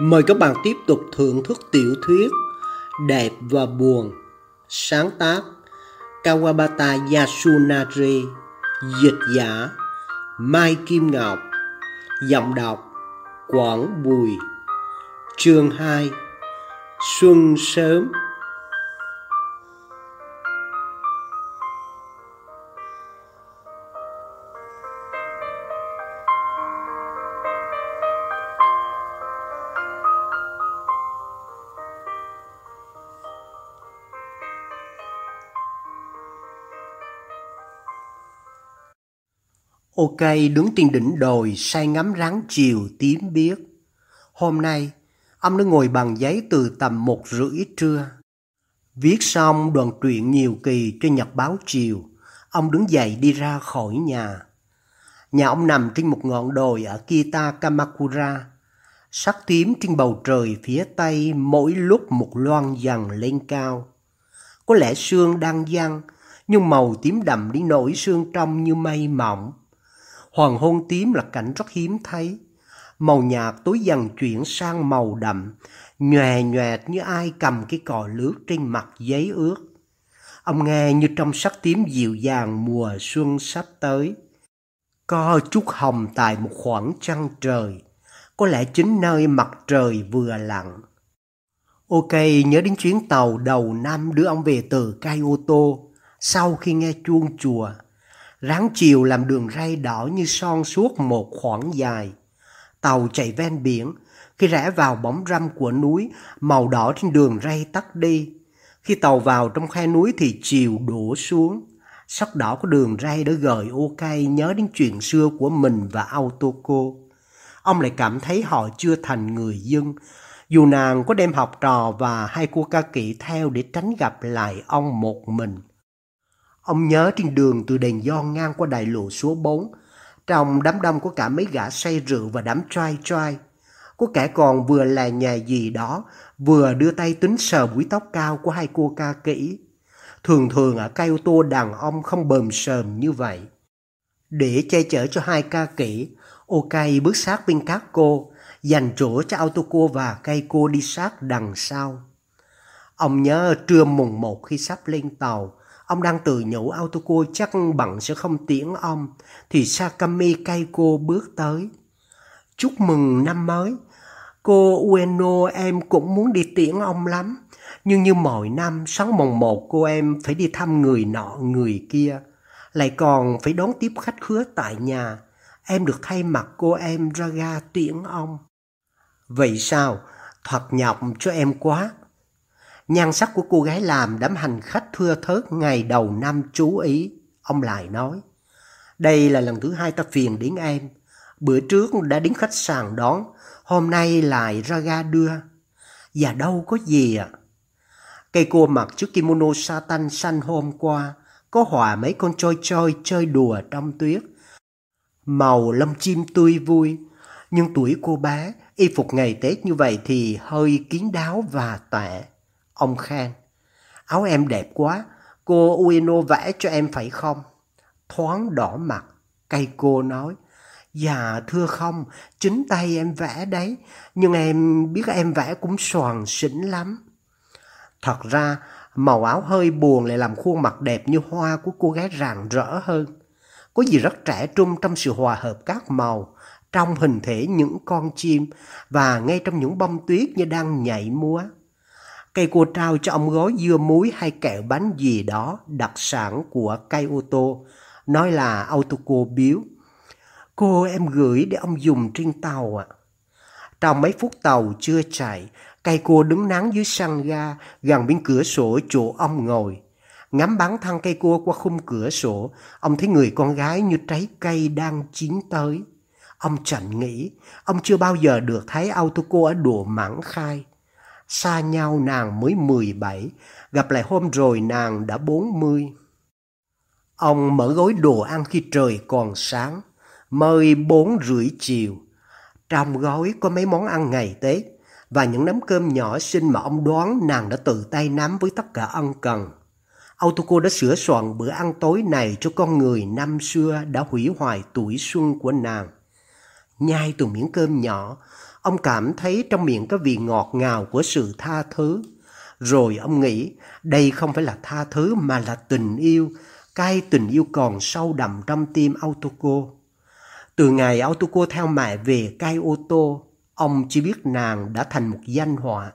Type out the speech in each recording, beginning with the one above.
Mời các bạn tiếp tục thưởng thức tiểu thuyết Đẹp và Buồn, Sáng tác Kawabata Yasunari, Dịch giả Mai Kim Ngọc, Giọng đọc Quảng Bùi, Chương 2 Xuân sớm. Ok đứng trên đỉnh đồi say ngắm ráng chiều tím biếc. Hôm nay, ông đã ngồi bằng giấy từ tầm một rưỡi trưa. Viết xong đoạn truyện nhiều kỳ cho nhật báo chiều, ông đứng dậy đi ra khỏi nhà. Nhà ông nằm trên một ngọn đồi ở Kita Kamakura. Sắc tím trên bầu trời phía tây mỗi lúc một loan dần lên cao. Có lẽ sương đang giăng, nhưng màu tím đậm đến nỗi sương trong như mây mỏng. Hoàng hôn tím là cảnh rất hiếm thấy. Màu nhạt tối dần chuyển sang màu đậm, nhòe nhòe như ai cầm cái cò lướt trên mặt giấy ướt. Ông nghe như trong sắc tím dịu dàng mùa xuân sắp tới. Có chút hồng tại một khoảng trăng trời, có lẽ chính nơi mặt trời vừa lặn. Ok, nhớ đến chuyến tàu đầu năm đưa ông về từ Kyoto sau khi nghe chuông chùa. Ráng chiều làm đường ray đỏ như son suốt một khoảng dài. Tàu chạy ven biển, khi rẽ vào bóng râm của núi, màu đỏ trên đường ray tắt đi. Khi tàu vào trong khe núi thì chiều đổ xuống. Sắc đỏ của đường ray đã gợi ok nhớ đến chuyện xưa của mình và Autoco. Ông lại cảm thấy họ chưa thành người dân, dù nàng có đem học trò và hai cô ca kỹ theo để tránh gặp lại ông một mình. Ông nhớ trên đường từ đèn do ngang qua đại lộ số 4, trong đám đông có cả mấy gã say rượu và đám trai trai. Có kẻ còn vừa là nhà gì đó, vừa đưa tay tính sờ búi tóc cao của hai cô ca kỹ. Thường thường ở cây ô tô đàn ông không bờm sờm như vậy. Để che chở cho hai ca kỹ, Ok bước sát bên các cô, dành chỗ cho Autoco và cây cô đi sát đằng sau. Ông nhớ trưa mùng một khi sắp lên tàu, Ông đang tự nhủ Autoco chắc bằng sẽ không tiễn ông, thì Sakami Keiko bước tới. Chúc mừng năm mới. Cô Ueno em cũng muốn đi tiễn ông lắm. Nhưng như mọi năm, sáng mồng một cô em phải đi thăm người nọ người kia. Lại còn phải đón tiếp khách khứa tại nhà. Em được thay mặt cô em ra ga tiễn ông. Vậy sao? Thật nhọc cho em quá. Nhan sắc của cô gái làm đám hành khách thưa thớt ngày đầu năm chú ý. Ông lại nói, đây là lần thứ hai ta phiền đến em. Bữa trước đã đến khách sạn đón, hôm nay lại ra ga đưa. Và đâu có gì ạ. À. Cây cô mặc chiếc kimono satan xanh hôm qua, có hòa mấy con trôi trôi chơi đùa trong tuyết. Màu lông chim tươi vui, nhưng tuổi cô bé, y phục ngày Tết như vậy thì hơi kín đáo và tệ. Ông khen, áo em đẹp quá, cô Ueno vẽ cho em phải không? Thoáng đỏ mặt, cây cô nói, Dạ thưa không, chính tay em vẽ đấy, nhưng em biết em vẽ cũng soàn xỉn lắm. Thật ra, màu áo hơi buồn lại làm khuôn mặt đẹp như hoa của cô gái rạng rỡ hơn. Có gì rất trẻ trung trong sự hòa hợp các màu, trong hình thể những con chim và ngay trong những bông tuyết như đang nhảy múa. Cây cô trao cho ông gói dưa muối hay kẹo bánh gì đó đặc sản của cây ô tô, nói là Autoco biếu. Cô em gửi để ông dùng trên tàu ạ. À. Trong mấy phút tàu chưa chạy, cây cô đứng nắng dưới sân ga gần bên cửa sổ chỗ ông ngồi. Ngắm bắn thăng cây cô qua khung cửa sổ, ông thấy người con gái như trái cây đang chín tới. Ông chẳng nghĩ, ông chưa bao giờ được thấy Autoco ở độ mãn khai. Xa nhau nàng mới 17, gặp lại hôm rồi nàng đã 40. Ông mở gói đồ ăn khi trời còn sáng, mời bốn rưỡi chiều. Trong gói có mấy món ăn ngày Tết và những nắm cơm nhỏ xinh mà ông đoán nàng đã tự tay nắm với tất cả ân cần. Autoco đã sửa soạn bữa ăn tối này cho con người năm xưa đã hủy hoại tuổi xuân của nàng. Nhai từ miếng cơm nhỏ, Ông cảm thấy trong miệng có vị ngọt ngào của sự tha thứ. Rồi ông nghĩ đây không phải là tha thứ mà là tình yêu, cái tình yêu còn sâu đậm trong tim Autoco. Từ ngày Autoco theo mẹ về cai ô tô, ông chỉ biết nàng đã thành một danh họa.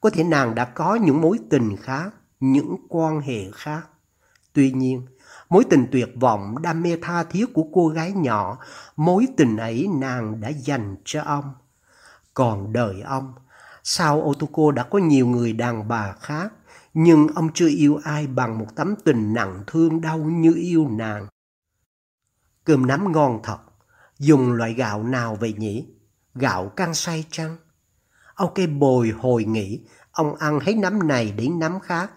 Có thể nàng đã có những mối tình khác, những quan hệ khác. Tuy nhiên, mối tình tuyệt vọng, đam mê tha thiết của cô gái nhỏ, mối tình ấy nàng đã dành cho ông. Còn đời ông, sao Otoko đã có nhiều người đàn bà khác, nhưng ông chưa yêu ai bằng một tấm tình nặng thương đau như yêu nàng. Cơm nắm ngon thật, dùng loại gạo nào vậy nhỉ? Gạo căng say chăng? ok bồi hồi nghĩ, ông ăn hết nắm này đến nắm khác.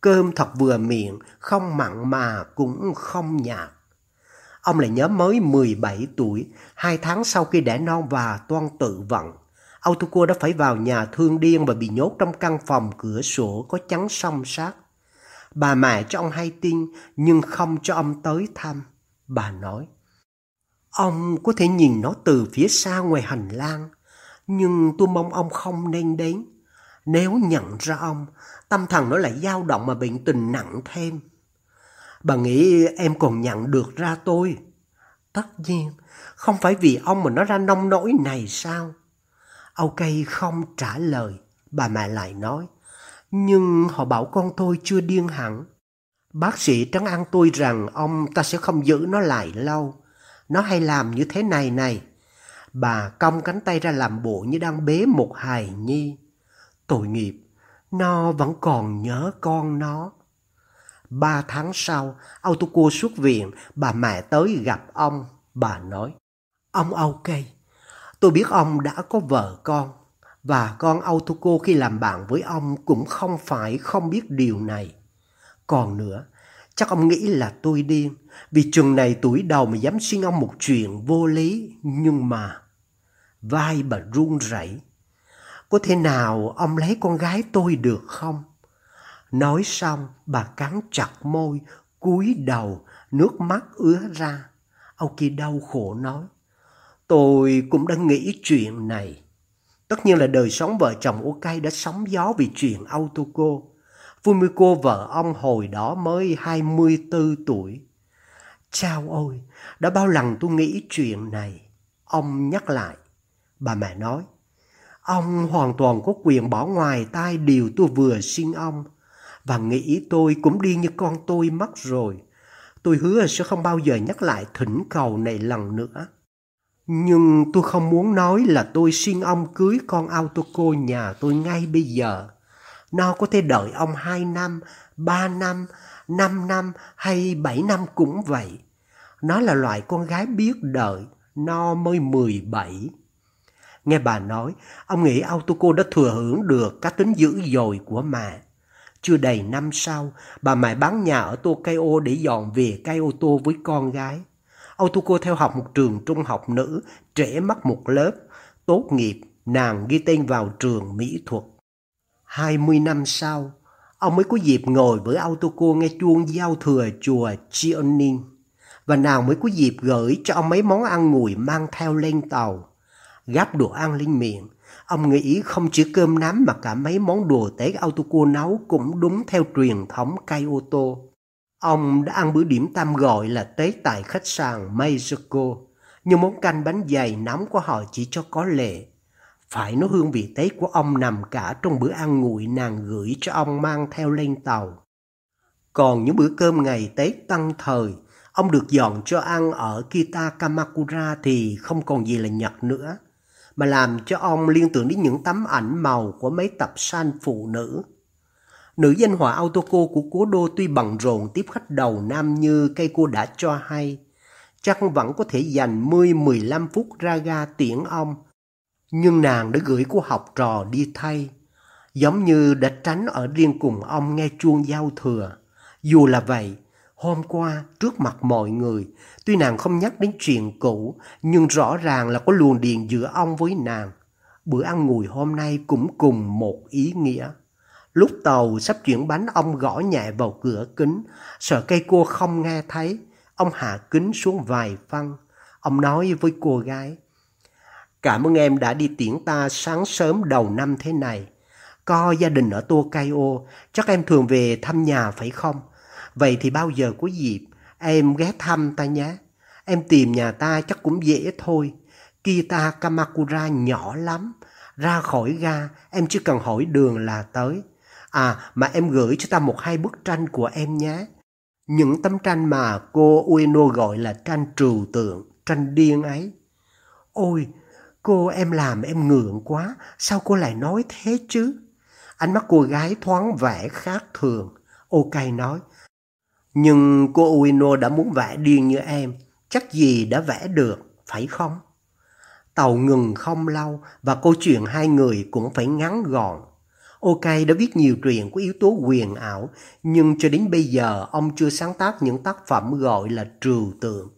Cơm thật vừa miệng, không mặn mà cũng không nhạt. Ông lại nhớ mới 17 tuổi, hai tháng sau khi đẻ non và toan tự vận. Autocua đã phải vào nhà thương điên và bị nhốt trong căn phòng cửa sổ có chắn song sát. Bà mẹ cho ông hay tin nhưng không cho ông tới thăm. Bà nói, ông có thể nhìn nó từ phía xa ngoài hành lang, nhưng tôi mong ông không nên đến. Nếu nhận ra ông, tâm thần nó lại dao động mà bệnh tình nặng thêm. Bà nghĩ em còn nhận được ra tôi. Tất nhiên, không phải vì ông mà nó ra nông nỗi này sao? Âu cây không trả lời, bà mẹ lại nói. Nhưng họ bảo con tôi chưa điên hẳn. Bác sĩ trấn an tôi rằng ông ta sẽ không giữ nó lại lâu. Nó hay làm như thế này này. Bà cong cánh tay ra làm bộ như đang bế một hài nhi. Tội nghiệp, nó vẫn còn nhớ con nó. Ba tháng sau, Autoco xuất viện, bà mẹ tới gặp ông. Bà nói, ông ok, tôi biết ông đã có vợ con. Và con Autoco khi làm bạn với ông cũng không phải không biết điều này. Còn nữa, chắc ông nghĩ là tôi điên, vì chừng này tuổi đầu mà dám xin ông một chuyện vô lý. Nhưng mà, vai bà run rẩy. Có thể nào ông lấy con gái tôi được không? Nói xong, bà cắn chặt môi, cúi đầu, nước mắt ứa ra. Ông kia đau khổ nói, tôi cũng đang nghĩ chuyện này. Tất nhiên là đời sống vợ chồng Ok đã sóng gió vì chuyện Autoco. Fumiko vợ ông hồi đó mới 24 tuổi. Chao ôi, đã bao lần tôi nghĩ chuyện này. Ông nhắc lại. Bà mẹ nói, ông hoàn toàn có quyền bỏ ngoài tai điều tôi vừa xin ông và nghĩ tôi cũng đi như con tôi mất rồi. Tôi hứa sẽ không bao giờ nhắc lại thỉnh cầu này lần nữa. Nhưng tôi không muốn nói là tôi xin ông cưới con Autoco nhà tôi ngay bây giờ. Nó có thể đợi ông 2 năm, 3 năm, 5 năm hay 7 năm cũng vậy. Nó là loại con gái biết đợi, nó mới 17. Nghe bà nói, ông nghĩ Autoco đã thừa hưởng được cá tính dữ dội của mẹ. Chưa đầy năm sau, bà mẹ bán nhà ở Tokyo để dọn về cây ô tô với con gái. Otoko theo học một trường trung học nữ, trễ mất một lớp. Tốt nghiệp, nàng ghi tên vào trường mỹ thuật. 20 năm sau, ông mới có dịp ngồi với Autoco nghe chuông giao thừa chùa Chionin và nàng mới có dịp gửi cho ông mấy món ăn nguội mang theo lên tàu. Gắp đồ ăn lên miệng, Ông nghĩ không chỉ cơm nắm mà cả mấy món đồ Tết Autoco nấu cũng đúng theo truyền thống cây ô tô. Ông đã ăn bữa điểm tâm gọi là tế tại khách sạn Mexico, nhưng món canh bánh dày nóng của họ chỉ cho có lệ. Phải nói hương vị tế của ông nằm cả trong bữa ăn nguội nàng gửi cho ông mang theo lên tàu. Còn những bữa cơm ngày Tết tăng thời, ông được dọn cho ăn ở Kita Kamakura thì không còn gì là Nhật nữa mà làm cho ông liên tưởng đến những tấm ảnh màu của mấy tập san phụ nữ. Nữ danh họa Autoco của cố đô tuy bằng rộn tiếp khách đầu nam như cây cô đã cho hay, chắc vẫn có thể dành 10-15 phút ra ga tiễn ông. Nhưng nàng đã gửi cô học trò đi thay, giống như đã tránh ở riêng cùng ông nghe chuông giao thừa. Dù là vậy, Hôm qua, trước mặt mọi người, tuy nàng không nhắc đến chuyện cũ, nhưng rõ ràng là có luồng điện giữa ông với nàng. Bữa ăn ngùi hôm nay cũng cùng một ý nghĩa. Lúc tàu sắp chuyển bánh ông gõ nhẹ vào cửa kính, sợ cây cô không nghe thấy. Ông hạ kính xuống vài phân. Ông nói với cô gái, Cảm ơn em đã đi tiễn ta sáng sớm đầu năm thế này. Có gia đình ở Tokyo, chắc em thường về thăm nhà phải không? Vậy thì bao giờ có dịp, em ghé thăm ta nhé. Em tìm nhà ta chắc cũng dễ thôi. Kita Kamakura nhỏ lắm. Ra khỏi ga, em chỉ cần hỏi đường là tới. À, mà em gửi cho ta một hai bức tranh của em nhé. Những tấm tranh mà cô Ueno gọi là tranh trừu tượng, tranh điên ấy. Ôi, cô em làm em ngượng quá, sao cô lại nói thế chứ? Ánh mắt cô gái thoáng vẻ khác thường. Ok nói, nhưng cô Ueno đã muốn vẽ điên như em, chắc gì đã vẽ được, phải không? Tàu ngừng không lâu và câu chuyện hai người cũng phải ngắn gọn. Ok đã viết nhiều truyện có yếu tố quyền ảo, nhưng cho đến bây giờ ông chưa sáng tác những tác phẩm gọi là trừu tượng.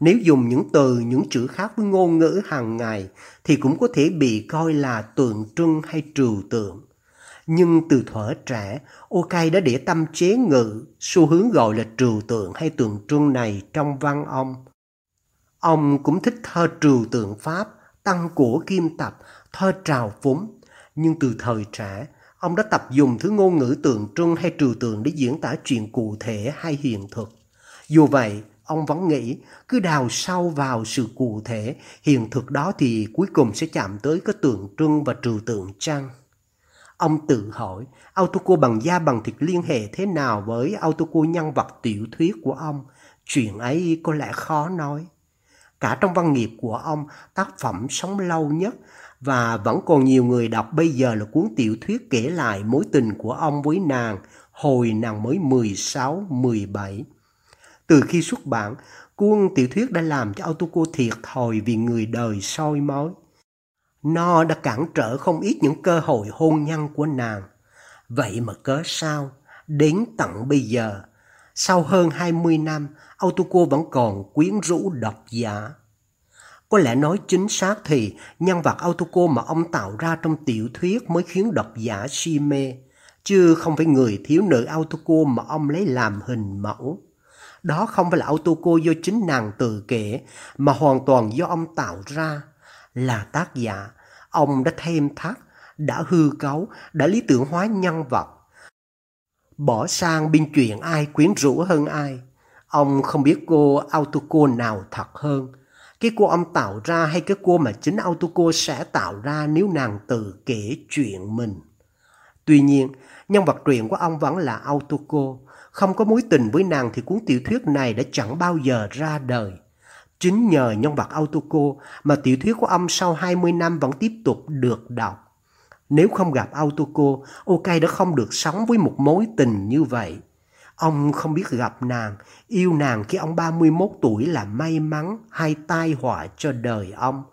Nếu dùng những từ, những chữ khác với ngôn ngữ hàng ngày thì cũng có thể bị coi là tượng trưng hay trừu tượng. Nhưng từ thuở trẻ, Ok đã để tâm chế ngự xu hướng gọi là trừu tượng hay tượng trưng này trong văn ông. Ông cũng thích thơ trừu tượng Pháp, tăng của kim tập, thơ trào phúng. Nhưng từ thời trẻ, ông đã tập dùng thứ ngôn ngữ tượng trưng hay trừu tượng để diễn tả chuyện cụ thể hay hiện thực. Dù vậy, ông vẫn nghĩ cứ đào sâu vào sự cụ thể, hiện thực đó thì cuối cùng sẽ chạm tới cái tượng trưng và trừu tượng chăng? Ông tự hỏi, Autoco bằng da bằng thịt liên hệ thế nào với Autoco nhân vật tiểu thuyết của ông? Chuyện ấy có lẽ khó nói. Cả trong văn nghiệp của ông, tác phẩm sống lâu nhất và vẫn còn nhiều người đọc bây giờ là cuốn tiểu thuyết kể lại mối tình của ông với nàng hồi nàng mới 16-17. Từ khi xuất bản, cuốn tiểu thuyết đã làm cho Autoco thiệt thòi vì người đời soi mói. Nó đã cản trở không ít những cơ hội hôn nhân của nàng. Vậy mà cớ sao? Đến tận bây giờ, sau hơn 20 năm, Autoco vẫn còn quyến rũ độc giả. Có lẽ nói chính xác thì nhân vật Autoco mà ông tạo ra trong tiểu thuyết mới khiến độc giả si mê, chứ không phải người thiếu nữ Autoco mà ông lấy làm hình mẫu. Đó không phải là Autoco do chính nàng tự kể, mà hoàn toàn do ông tạo ra. Là tác giả, ông đã thêm thắt, đã hư cấu, đã lý tưởng hóa nhân vật. Bỏ sang biên chuyện ai quyến rũ hơn ai. Ông không biết cô Autoco nào thật hơn. Cái cô ông tạo ra hay cái cô mà chính Autoco sẽ tạo ra nếu nàng tự kể chuyện mình. Tuy nhiên, nhân vật truyện của ông vẫn là Autoco. Không có mối tình với nàng thì cuốn tiểu thuyết này đã chẳng bao giờ ra đời. Chính nhờ nhân vật Autoco mà tiểu thuyết của ông sau 20 năm vẫn tiếp tục được đọc. Nếu không gặp Autoco, Ok đã không được sống với một mối tình như vậy. Ông không biết gặp nàng, yêu nàng khi ông 31 tuổi là may mắn hay tai họa cho đời ông.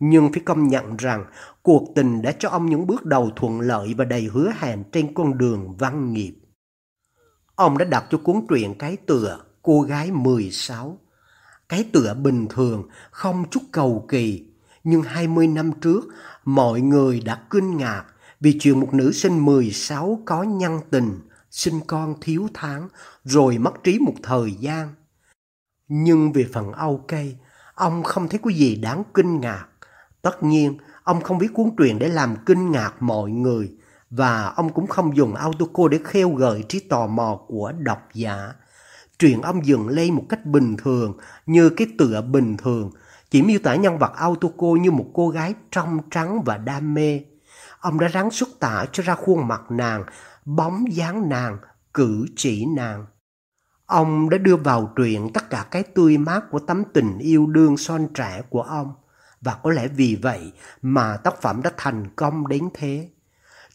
Nhưng phải công nhận rằng cuộc tình đã cho ông những bước đầu thuận lợi và đầy hứa hẹn trên con đường văn nghiệp. Ông đã đặt cho cuốn truyện cái tựa Cô gái 16 cái tựa bình thường, không chút cầu kỳ. Nhưng 20 năm trước, mọi người đã kinh ngạc vì chuyện một nữ sinh 16 có nhân tình, sinh con thiếu tháng, rồi mất trí một thời gian. Nhưng về phần Âu Cây, ông không thấy có gì đáng kinh ngạc. Tất nhiên, ông không viết cuốn truyện để làm kinh ngạc mọi người, và ông cũng không dùng autoco để khêu gợi trí tò mò của độc giả. Truyện ông dựng lên một cách bình thường, như cái tựa bình thường, chỉ miêu tả nhân vật Autoco như một cô gái trong trắng và đam mê. Ông đã ráng xuất tả cho ra khuôn mặt nàng, bóng dáng nàng, cử chỉ nàng. Ông đã đưa vào truyện tất cả cái tươi mát của tấm tình yêu đương son trẻ của ông. Và có lẽ vì vậy mà tác phẩm đã thành công đến thế.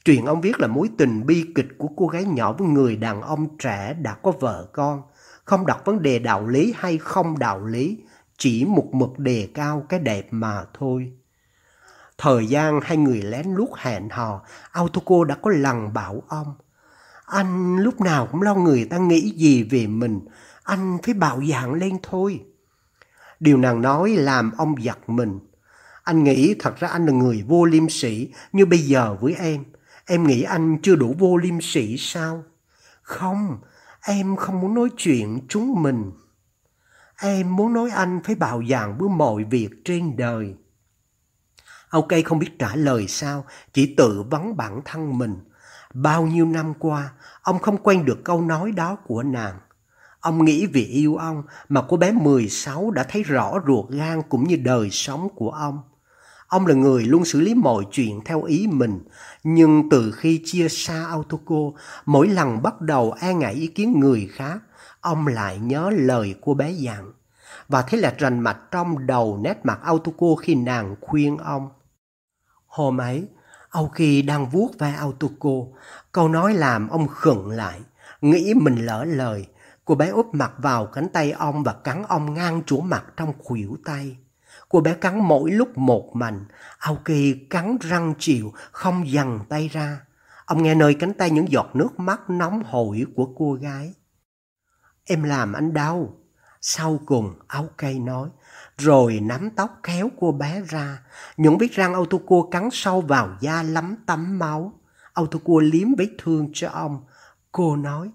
Truyện ông viết là mối tình bi kịch của cô gái nhỏ với người đàn ông trẻ đã có vợ con không đặt vấn đề đạo lý hay không đạo lý, chỉ một mực đề cao cái đẹp mà thôi. Thời gian hai người lén lút hẹn hò, Autoco đã có lần bảo ông. Anh lúc nào cũng lo người ta nghĩ gì về mình, anh phải bạo dạng lên thôi. Điều nàng nói làm ông giật mình. Anh nghĩ thật ra anh là người vô liêm sĩ như bây giờ với em. Em nghĩ anh chưa đủ vô liêm sĩ sao? Không, Em không muốn nói chuyện chúng mình. Em muốn nói anh phải bạo dạn với mọi việc trên đời ok không biết trả lời sao, chỉ tự vấn bản thân mình. Bao nhiêu năm qua, ông không quen được câu nói đó của nàng. Ông nghĩ vì yêu ông mà cô bé 16 đã thấy rõ ruột gan cũng như đời sống của ông. Ông là người luôn xử lý mọi chuyện theo ý mình, nhưng từ khi chia xa Autoco, mỗi lần bắt đầu e ngại ý kiến người khác, ông lại nhớ lời cô bé dặn. Và thế là rành mạch trong đầu nét mặt Autoco khi nàng khuyên ông. Hôm ấy, Aoki đang vuốt ve Autoco, câu nói làm ông khựng lại, nghĩ mình lỡ lời. Cô bé úp mặt vào cánh tay ông và cắn ông ngang chỗ mặt trong khuỷu tay. Cô bé cắn mỗi lúc một mạnh, Aoki cắn răng chịu, không dằn tay ra. Ông nghe nơi cánh tay những giọt nước mắt nóng hổi của cô gái. Em làm anh đau. Sau cùng, Aoki nói, rồi nắm tóc kéo cô bé ra. Những vết răng Autocua cắn sâu vào da lắm tắm máu. Autocua liếm vết thương cho ông. Cô nói,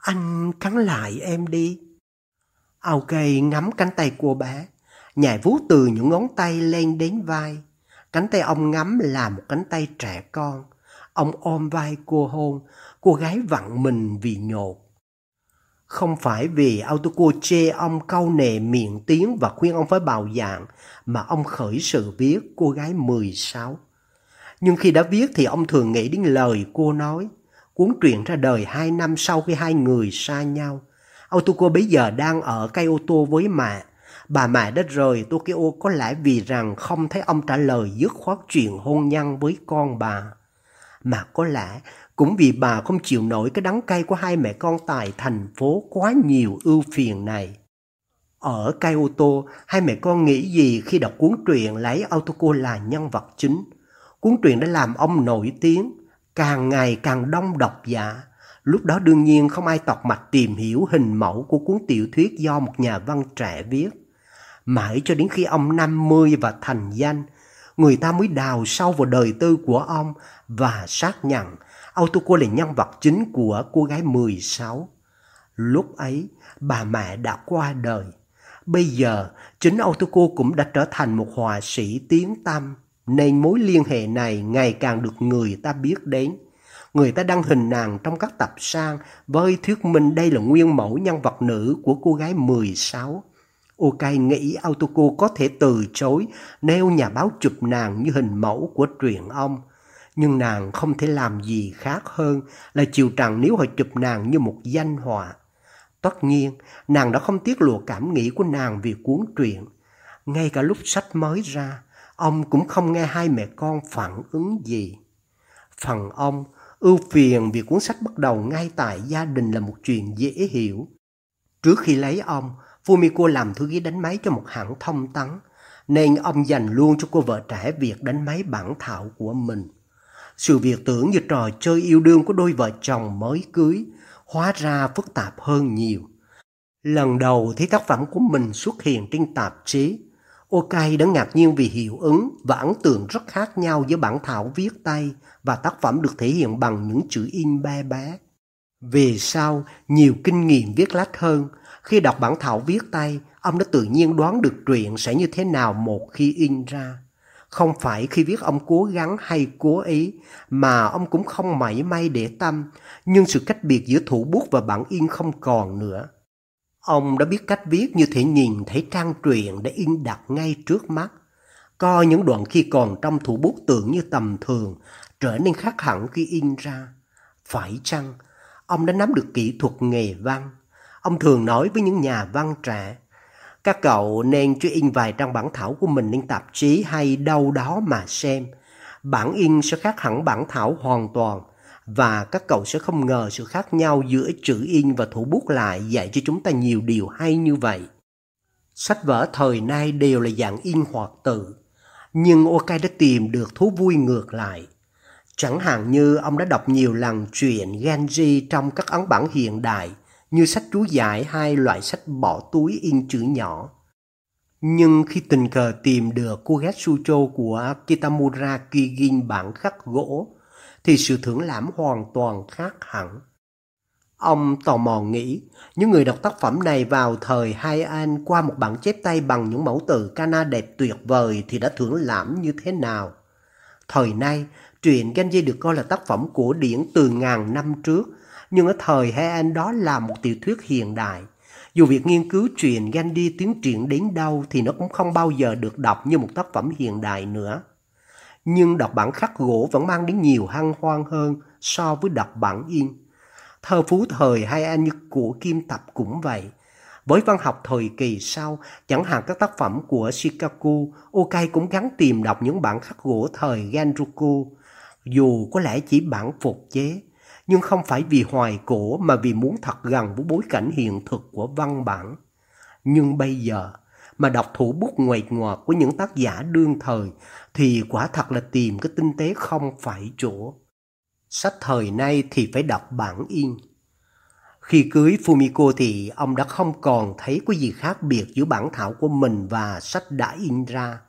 anh cắn lại em đi. ok ngắm cánh tay cô bé, nhảy vú từ những ngón tay lên đến vai. Cánh tay ông ngắm là một cánh tay trẻ con. Ông ôm vai cô hôn, cô gái vặn mình vì nhột. Không phải vì Autoco chê ông câu nề miệng tiếng và khuyên ông phải bào dạng mà ông khởi sự viết cô gái 16. Nhưng khi đã viết thì ông thường nghĩ đến lời cô nói. Cuốn truyện ra đời hai năm sau khi hai người xa nhau. Autoco bây giờ đang ở cây ô tô với mẹ. Bà mẹ đã rời Tokyo có lẽ vì rằng không thấy ông trả lời dứt khoát chuyện hôn nhân với con bà. Mà có lẽ cũng vì bà không chịu nổi cái đắng cay của hai mẹ con tại thành phố quá nhiều ưu phiền này. Ở Kyoto hai mẹ con nghĩ gì khi đọc cuốn truyện lấy Autoco là nhân vật chính. Cuốn truyện đã làm ông nổi tiếng, càng ngày càng đông độc giả. Lúc đó đương nhiên không ai tọc mạch tìm hiểu hình mẫu của cuốn tiểu thuyết do một nhà văn trẻ viết. Mãi cho đến khi ông 50 và thành danh, người ta mới đào sâu vào đời tư của ông và xác nhận Autoco là nhân vật chính của cô gái 16. Lúc ấy, bà mẹ đã qua đời. Bây giờ, chính Autoco cũng đã trở thành một họa sĩ tiếng tăm, nên mối liên hệ này ngày càng được người ta biết đến. Người ta đăng hình nàng trong các tập sang với thuyết minh đây là nguyên mẫu nhân vật nữ của cô gái 16. Ok nghĩ Autoco có thể từ chối nêu nhà báo chụp nàng như hình mẫu của truyện ông. Nhưng nàng không thể làm gì khác hơn là chịu trần nếu họ chụp nàng như một danh họa. Tất nhiên, nàng đã không tiết lộ cảm nghĩ của nàng về cuốn truyện. Ngay cả lúc sách mới ra, ông cũng không nghe hai mẹ con phản ứng gì. Phần ông, ưu phiền vì cuốn sách bắt đầu ngay tại gia đình là một chuyện dễ hiểu. Trước khi lấy ông, Fumiko làm thư ký đánh máy cho một hãng thông tấn, nên ông dành luôn cho cô vợ trẻ việc đánh máy bản thảo của mình. Sự việc tưởng như trò chơi yêu đương của đôi vợ chồng mới cưới, hóa ra phức tạp hơn nhiều. Lần đầu thấy tác phẩm của mình xuất hiện trên tạp chí, Okai đã ngạc nhiên vì hiệu ứng và ấn tượng rất khác nhau với bản thảo viết tay và tác phẩm được thể hiện bằng những chữ in bé bé. Về sau, nhiều kinh nghiệm viết lách hơn, khi đọc bản thảo viết tay, ông đã tự nhiên đoán được truyện sẽ như thế nào một khi in ra. Không phải khi viết ông cố gắng hay cố ý, mà ông cũng không mảy may để tâm, nhưng sự cách biệt giữa thủ bút và bản in không còn nữa. Ông đã biết cách viết như thể nhìn thấy trang truyện để in đặt ngay trước mắt. Coi những đoạn khi còn trong thủ bút tưởng như tầm thường, trở nên khác hẳn khi in ra. Phải chăng, ông đã nắm được kỹ thuật nghề văn? Ông thường nói với những nhà văn trẻ, các cậu nên chú in vài trang bản thảo của mình lên tạp chí hay đâu đó mà xem. Bản in sẽ khác hẳn bản thảo hoàn toàn và các cậu sẽ không ngờ sự khác nhau giữa chữ in và thủ bút lại dạy cho chúng ta nhiều điều hay như vậy. Sách vở thời nay đều là dạng in hoặc tự, nhưng Okai đã tìm được thú vui ngược lại. Chẳng hạn như ông đã đọc nhiều lần truyện Genji trong các ấn bản hiện đại như sách chú giải hay loại sách bỏ túi in chữ nhỏ. Nhưng khi tình cờ tìm được cô của Kitamura Kigin bản khắc gỗ, thì sự thưởng lãm hoàn toàn khác hẳn. Ông tò mò nghĩ, những người đọc tác phẩm này vào thời hai An qua một bản chép tay bằng những mẫu từ Cana đẹp tuyệt vời thì đã thưởng lãm như thế nào. Thời nay, truyện Genji được coi là tác phẩm cổ điển từ ngàn năm trước, nhưng ở thời hai An đó là một tiểu thuyết hiện đại. Dù việc nghiên cứu truyện Gandhi tiến triển đến đâu thì nó cũng không bao giờ được đọc như một tác phẩm hiện đại nữa. Nhưng đọc bản khắc gỗ vẫn mang đến nhiều hăng hoan hơn so với đọc bản in. Thơ phú thời hai anh của Kim Tập cũng vậy. Với văn học thời kỳ sau, chẳng hạn các tác phẩm của Shikaku, Okai cũng gắn tìm đọc những bản khắc gỗ thời Genroku, dù có lẽ chỉ bản phục chế, nhưng không phải vì hoài cổ mà vì muốn thật gần với bối cảnh hiện thực của văn bản. Nhưng bây giờ, mà đọc thủ bút nguệch ngoạc của những tác giả đương thời thì quả thật là tìm cái tinh tế không phải chỗ. Sách thời nay thì phải đọc bản in. Khi cưới Fumiko thì ông đã không còn thấy có gì khác biệt giữa bản thảo của mình và sách đã in ra.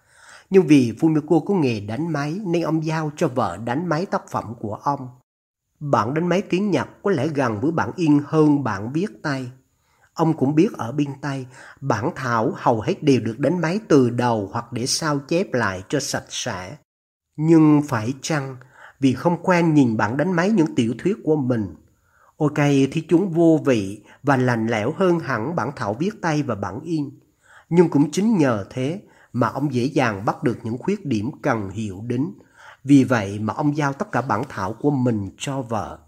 Nhưng vì Fumiko có nghề đánh máy nên ông giao cho vợ đánh máy tác phẩm của ông bạn đánh máy tiếng Nhật có lẽ gần với bản in hơn bản viết tay. Ông cũng biết ở bên tay, bản thảo hầu hết đều được đánh máy từ đầu hoặc để sao chép lại cho sạch sẽ. Nhưng phải chăng vì không quen nhìn bản đánh máy những tiểu thuyết của mình. Ok thì chúng vô vị và lành lẽo hơn hẳn bản thảo viết tay và bản in. Nhưng cũng chính nhờ thế mà ông dễ dàng bắt được những khuyết điểm cần hiểu đến. Vì vậy mà ông giao tất cả bản thảo của mình cho vợ.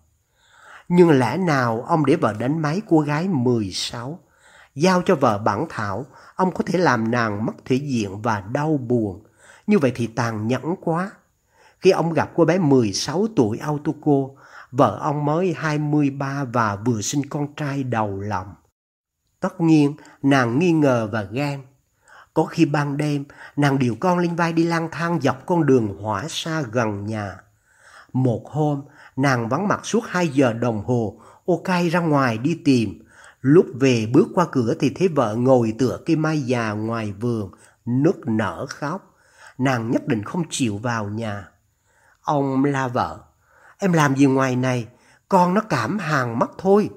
Nhưng lẽ nào ông để vợ đánh máy cô gái 16? Giao cho vợ bản thảo, ông có thể làm nàng mất thể diện và đau buồn. Như vậy thì tàn nhẫn quá. Khi ông gặp cô bé 16 tuổi Autoco, vợ ông mới 23 và vừa sinh con trai đầu lòng. Tất nhiên, nàng nghi ngờ và ghen. Có khi ban đêm, nàng điều con lên vai đi lang thang dọc con đường hỏa xa gần nhà. Một hôm, nàng vắng mặt suốt 2 giờ đồng hồ, ô cay ra ngoài đi tìm. Lúc về bước qua cửa thì thấy vợ ngồi tựa cây mai già ngoài vườn, nức nở khóc. Nàng nhất định không chịu vào nhà. Ông la vợ. Em làm gì ngoài này? Con nó cảm hàng mắt thôi.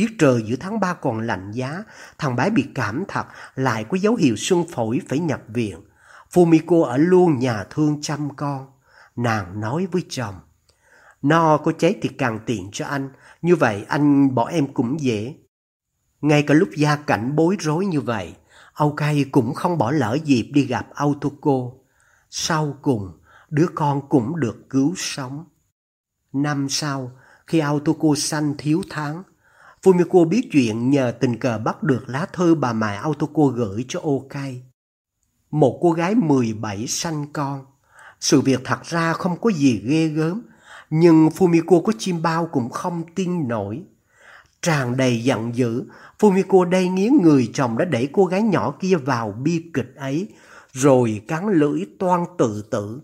Tiết trời giữa tháng 3 còn lạnh giá, thằng bé bị cảm thật, lại có dấu hiệu xuân phổi phải nhập viện. Fumiko ở luôn nhà thương chăm con. Nàng nói với chồng. No có cháy thì càng tiện cho anh, như vậy anh bỏ em cũng dễ. Ngay cả lúc gia cảnh bối rối như vậy, Âu cũng không bỏ lỡ dịp đi gặp Autoco. Sau cùng, đứa con cũng được cứu sống. Năm sau, khi Autoco sanh thiếu tháng, Fumiko biết chuyện nhờ tình cờ bắt được lá thư bà mẹ Autoco gửi cho Okai. Một cô gái 17 sanh con. Sự việc thật ra không có gì ghê gớm, nhưng Fumiko có chim bao cũng không tin nổi. Tràn đầy giận dữ, Fumiko đầy nghiến người chồng đã đẩy cô gái nhỏ kia vào bi kịch ấy, rồi cắn lưỡi toan tự tử.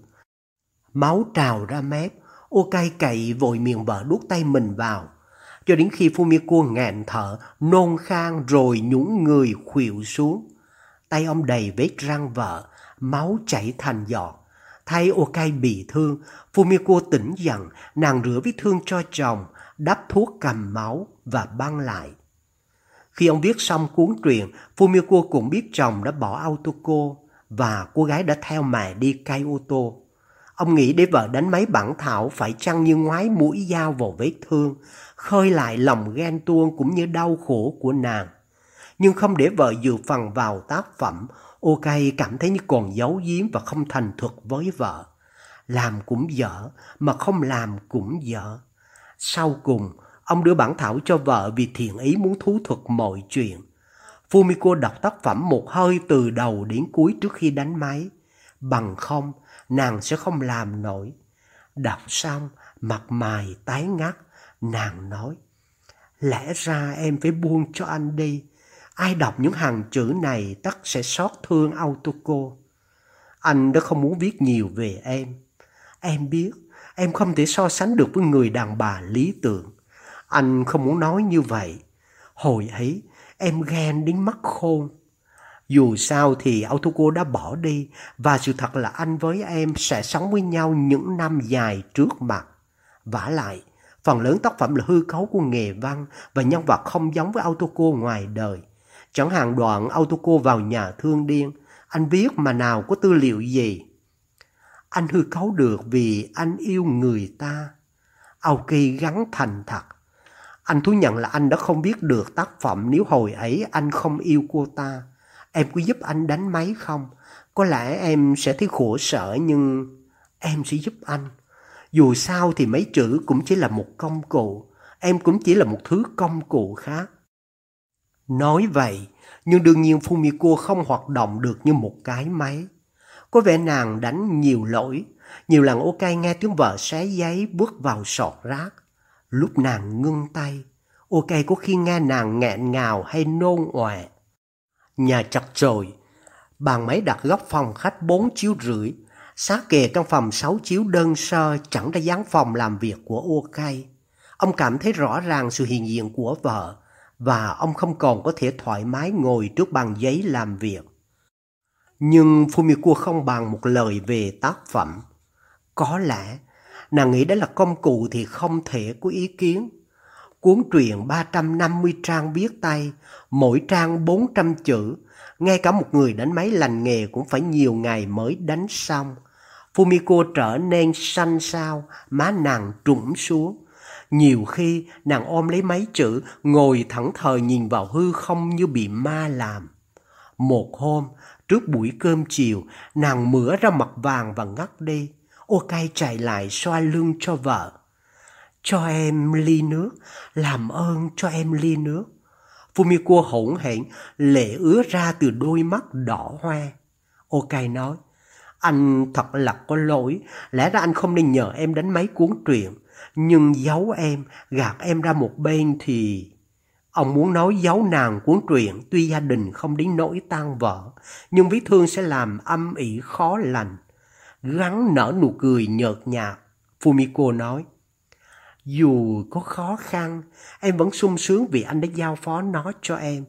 Máu trào ra mép, Okai cậy vội miệng vợ đút tay mình vào. Cho đến khi Fumiko ngạn thở, nôn khan rồi nhũng người khuỵu xuống. Tay ông đầy vết răng vợ, máu chảy thành giọt. Thay Okai bị thương, Fumiko tỉnh dần, nàng rửa vết thương cho chồng, đắp thuốc cầm máu và băng lại. Khi ông viết xong cuốn truyện, Fumiko cũng biết chồng đã bỏ Autoco và cô gái đã theo mẹ đi cai ô tô. Ông nghĩ để vợ đánh máy bản thảo phải chăng như ngoái mũi dao vào vết thương, khơi lại lòng ghen tuông cũng như đau khổ của nàng. Nhưng không để vợ dự phần vào tác phẩm, Ok cảm thấy như còn giấu giếm và không thành thực với vợ. Làm cũng dở, mà không làm cũng dở. Sau cùng, ông đưa bản thảo cho vợ vì thiện ý muốn thú thuật mọi chuyện. Fumiko đọc tác phẩm một hơi từ đầu đến cuối trước khi đánh máy. Bằng không, nàng sẽ không làm nổi. Đọc xong, mặt mày tái ngắt, nàng nói. Lẽ ra em phải buông cho anh đi. Ai đọc những hàng chữ này tất sẽ xót thương Autoco. Anh đã không muốn viết nhiều về em. Em biết, em không thể so sánh được với người đàn bà lý tưởng. Anh không muốn nói như vậy. Hồi ấy, em ghen đến mắt khôn. Dù sao thì Autoco đã bỏ đi và sự thật là anh với em sẽ sống với nhau những năm dài trước mặt. vả lại, Phần lớn tác phẩm là hư cấu của nghề văn và nhân vật không giống với Autoco ngoài đời. Chẳng hạn đoạn Autoco vào nhà thương điên, anh viết mà nào có tư liệu gì. Anh hư cấu được vì anh yêu người ta. Aoki gắn thành thật. Anh thú nhận là anh đã không biết được tác phẩm nếu hồi ấy anh không yêu cô ta. Em có giúp anh đánh máy không? Có lẽ em sẽ thấy khổ sở nhưng em sẽ giúp anh. Dù sao thì mấy chữ cũng chỉ là một công cụ, em cũng chỉ là một thứ công cụ khác. Nói vậy, nhưng đương nhiên Fumiko không hoạt động được như một cái máy. Có vẻ nàng đánh nhiều lỗi, nhiều lần ok nghe tiếng vợ xé giấy bước vào sọt rác. Lúc nàng ngưng tay, ok có khi nghe nàng nghẹn ngào hay nôn ọe. Nhà chặt chội, bàn máy đặt góc phòng khách bốn chiếu rưỡi, sát kề căn phòng sáu chiếu đơn sơ chẳng ra dáng phòng làm việc của ok. Ông cảm thấy rõ ràng sự hiện diện của vợ và ông không còn có thể thoải mái ngồi trước bàn giấy làm việc. Nhưng Fumiko không bàn một lời về tác phẩm. Có lẽ, nàng nghĩ đó là công cụ thì không thể có ý kiến. Cuốn truyện 350 trang viết tay, mỗi trang 400 chữ, ngay cả một người đánh máy lành nghề cũng phải nhiều ngày mới đánh xong. Fumiko trở nên xanh xao, má nàng trũng xuống. Nhiều khi nàng ôm lấy mấy chữ, ngồi thẳng thờ nhìn vào hư không như bị ma làm. Một hôm, trước buổi cơm chiều, nàng mửa ra mặt vàng và ngắt đi. Ô cay chạy lại xoa lưng cho vợ. Cho em ly nước, làm ơn cho em ly nước. Fumiko hỗn hển, lệ ứa ra từ đôi mắt đỏ hoe. Ok nói, anh thật là có lỗi, lẽ ra anh không nên nhờ em đánh máy cuốn truyện. Nhưng giấu em, gạt em ra một bên thì... Ông muốn nói giấu nàng cuốn truyện tuy gia đình không đến nỗi tan vỡ, nhưng vết thương sẽ làm âm ỉ khó lành. Gắn nở nụ cười nhợt nhạt, Fumiko nói. Dù có khó khăn, em vẫn sung sướng vì anh đã giao phó nó cho em.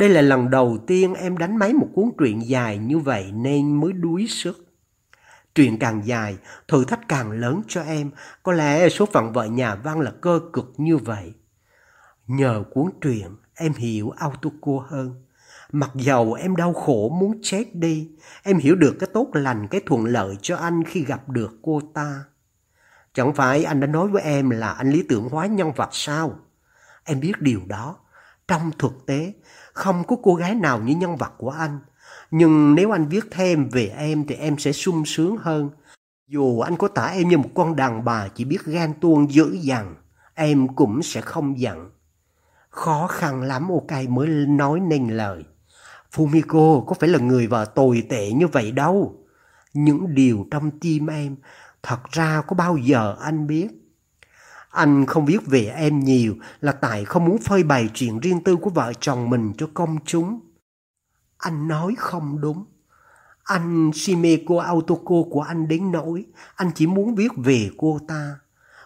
Đây là lần đầu tiên em đánh máy một cuốn truyện dài như vậy nên mới đuối sức. Truyện càng dài, thử thách càng lớn cho em, có lẽ số phận vợ nhà văn là cơ cực như vậy. Nhờ cuốn truyện, em hiểu Autoco hơn. Mặc dầu em đau khổ muốn chết đi, em hiểu được cái tốt lành, cái thuận lợi cho anh khi gặp được cô ta. Chẳng phải anh đã nói với em là anh lý tưởng hóa nhân vật sao? Em biết điều đó. Trong thực tế, không có cô gái nào như nhân vật của anh. Nhưng nếu anh viết thêm về em thì em sẽ sung sướng hơn. Dù anh có tả em như một con đàn bà chỉ biết gan tuông dữ dằn, em cũng sẽ không giận. Khó khăn lắm ok mới nói nên lời. Fumiko có phải là người vợ tồi tệ như vậy đâu. Những điều trong tim em thật ra có bao giờ anh biết. Anh không viết về em nhiều là tại không muốn phơi bày chuyện riêng tư của vợ chồng mình cho công chúng. Anh nói không đúng. Anh si mê cô Autoco của anh đến nỗi anh chỉ muốn viết về cô ta.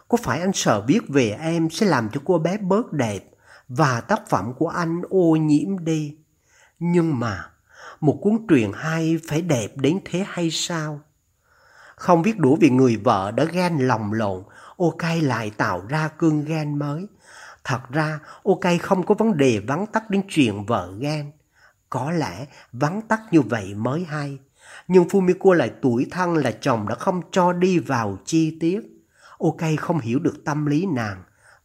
Có phải anh sợ viết về em sẽ làm cho cô bé bớt đẹp và tác phẩm của anh ô nhiễm đi? Nhưng mà một cuốn truyện hay phải đẹp đến thế hay sao? Không biết đủ vì người vợ đã ghen lòng lộn, OK lại tạo ra cương gan mới. Thật ra, OK không có vấn đề vắng tắt đến chuyện vợ gan. Có lẽ vắng tắt như vậy mới hay. Nhưng Fumiko lại tuổi thân là chồng đã không cho đi vào chi tiết. Ok không hiểu được tâm lý nàng.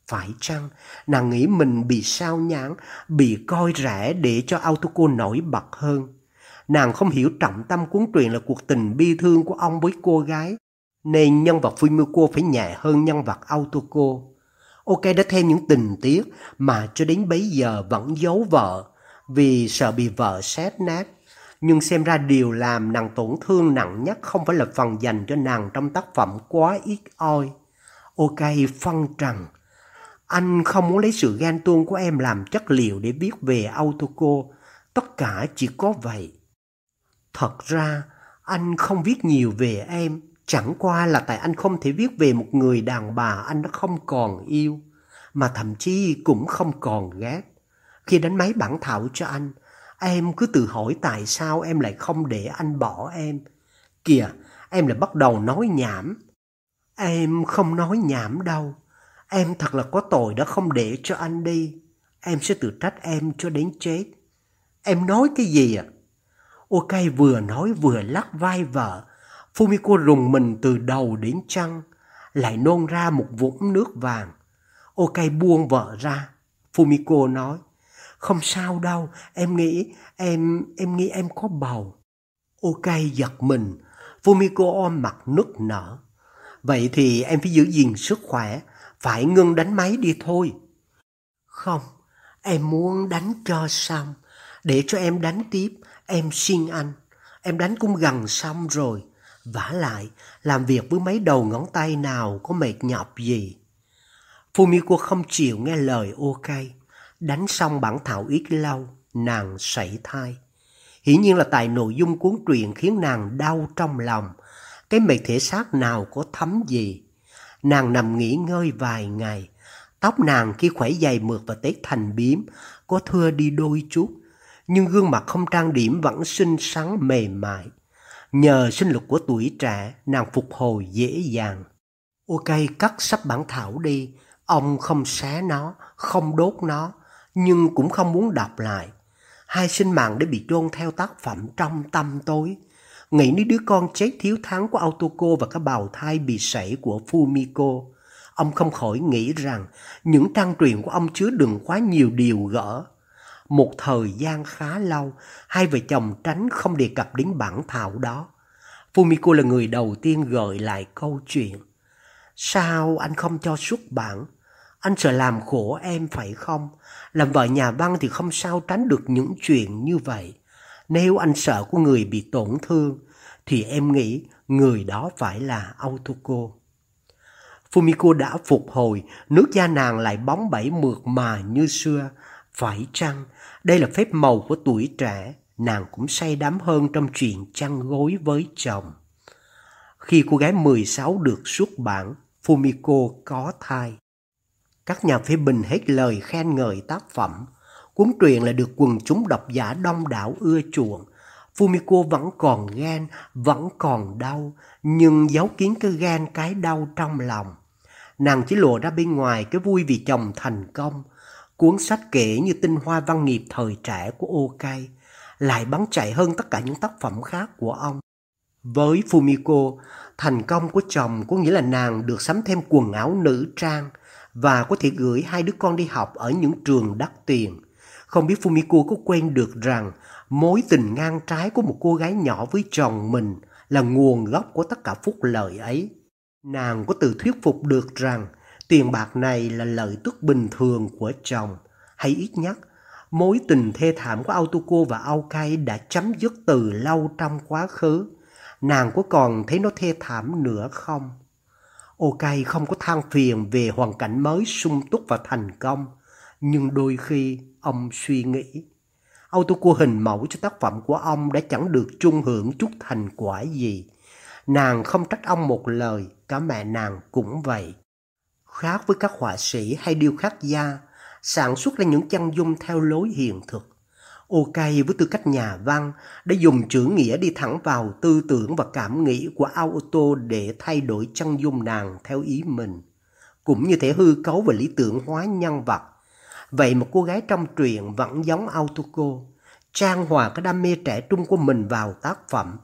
Phải chăng nàng nghĩ mình bị sao nhãn, bị coi rẻ để cho Autoco nổi bật hơn. Nàng không hiểu trọng tâm cuốn truyện là cuộc tình bi thương của ông với cô gái, nên nhân vật Fumiko phải nhẹ hơn nhân vật Autoco. Ok đã thêm những tình tiết mà cho đến bấy giờ vẫn giấu vợ vì sợ bị vợ xét nát. Nhưng xem ra điều làm nàng tổn thương nặng nhất không phải là phần dành cho nàng trong tác phẩm quá ít oi. Ok, phân trần. Anh không muốn lấy sự ghen tuông của em làm chất liệu để viết về Autoco. Tất cả chỉ có vậy. Thật ra, anh không viết nhiều về em. Chẳng qua là tại anh không thể viết về một người đàn bà anh đã không còn yêu. Mà thậm chí cũng không còn ghét. Khi đánh máy bản thảo cho anh, em cứ tự hỏi tại sao em lại không để anh bỏ em. Kìa, em lại bắt đầu nói nhảm. Em không nói nhảm đâu. Em thật là có tội đã không để cho anh đi. Em sẽ tự trách em cho đến chết. Em nói cái gì ạ? À? Ok vừa nói vừa lắc vai vợ. Fumiko rùng mình từ đầu đến chân, lại nôn ra một vũng nước vàng. Ok buông vợ ra. Fumiko nói, không sao đâu, em nghĩ, em, em nghĩ em có bầu. Ok giật mình, Fumiko ôm mặt nức nở. Vậy thì em phải giữ gìn sức khỏe, phải ngưng đánh máy đi thôi. Không, em muốn đánh cho xong, để cho em đánh tiếp, em xin anh. Em đánh cũng gần xong rồi, vả lại, làm việc với mấy đầu ngón tay nào có mệt nhọc gì. Fumiko không chịu nghe lời ok, đánh xong bản thảo ít lâu, nàng sảy thai. Hiển nhiên là tại nội dung cuốn truyện khiến nàng đau trong lòng, cái mệt thể xác nào có thấm gì. Nàng nằm nghỉ ngơi vài ngày, tóc nàng khi khỏe dày mượt và tết thành biếm, có thưa đi đôi chút, nhưng gương mặt không trang điểm vẫn xinh xắn mềm mại. Nhờ sinh lực của tuổi trẻ, nàng phục hồi dễ dàng. Ok, cắt sắp bản thảo đi, ông không xé nó, không đốt nó, nhưng cũng không muốn đọc lại. Hai sinh mạng đã bị chôn theo tác phẩm trong tâm tối. Nghĩ đến đứa con chết thiếu tháng của Autoco và các bào thai bị sảy của Fumiko. Ông không khỏi nghĩ rằng những trang truyện của ông chứa đựng quá nhiều điều gỡ. Một thời gian khá lâu, hai vợ chồng tránh không đề cập đến bản thảo đó. Fumiko là người đầu tiên gợi lại câu chuyện. Sao anh không cho xuất bản? Anh sợ làm khổ em phải không? Làm vợ nhà văn thì không sao tránh được những chuyện như vậy. Nếu anh sợ của người bị tổn thương, thì em nghĩ người đó phải là Autoco. Fumiko đã phục hồi, nước da nàng lại bóng bẩy mượt mà như xưa. Phải chăng, đây là phép màu của tuổi trẻ, nàng cũng say đắm hơn trong chuyện chăn gối với chồng. Khi cô gái 16 được xuất bản, Fumiko có thai. Các nhà phê bình hết lời khen ngợi tác phẩm. Cuốn truyện lại được quần chúng độc giả đông đảo ưa chuộng. Fumiko vẫn còn ghen, vẫn còn đau, nhưng giấu kín cái ghen cái đau trong lòng. Nàng chỉ lộ ra bên ngoài cái vui vì chồng thành công. Cuốn sách kể như tinh hoa văn nghiệp thời trẻ của Okai lại bắn chạy hơn tất cả những tác phẩm khác của ông. Với Fumiko, thành công của chồng có nghĩa là nàng được sắm thêm quần áo nữ trang, và có thể gửi hai đứa con đi học ở những trường đắt tiền. Không biết Fumiko có quên được rằng mối tình ngang trái của một cô gái nhỏ với chồng mình là nguồn gốc của tất cả phúc lợi ấy. Nàng có tự thuyết phục được rằng tiền bạc này là lợi tức bình thường của chồng, hay ít nhất mối tình thê thảm của Autoco và Aokai đã chấm dứt từ lâu trong quá khứ. Nàng có còn thấy nó thê thảm nữa không? Ok không có than phiền về hoàn cảnh mới sung túc và thành công, nhưng đôi khi ông suy nghĩ. Autoco hình mẫu cho tác phẩm của ông đã chẳng được trung hưởng chút thành quả gì. Nàng không trách ông một lời, cả mẹ nàng cũng vậy. Khác với các họa sĩ hay điêu khắc gia, sản xuất ra những chân dung theo lối hiện thực. Ok với tư cách nhà văn đã dùng chữ nghĩa đi thẳng vào tư tưởng và cảm nghĩ của Auto để thay đổi chân dung nàng theo ý mình. Cũng như thể hư cấu và lý tưởng hóa nhân vật. Vậy mà cô gái trong truyện vẫn giống Autoco. Trang hòa cái đam mê trẻ trung của mình vào tác phẩm.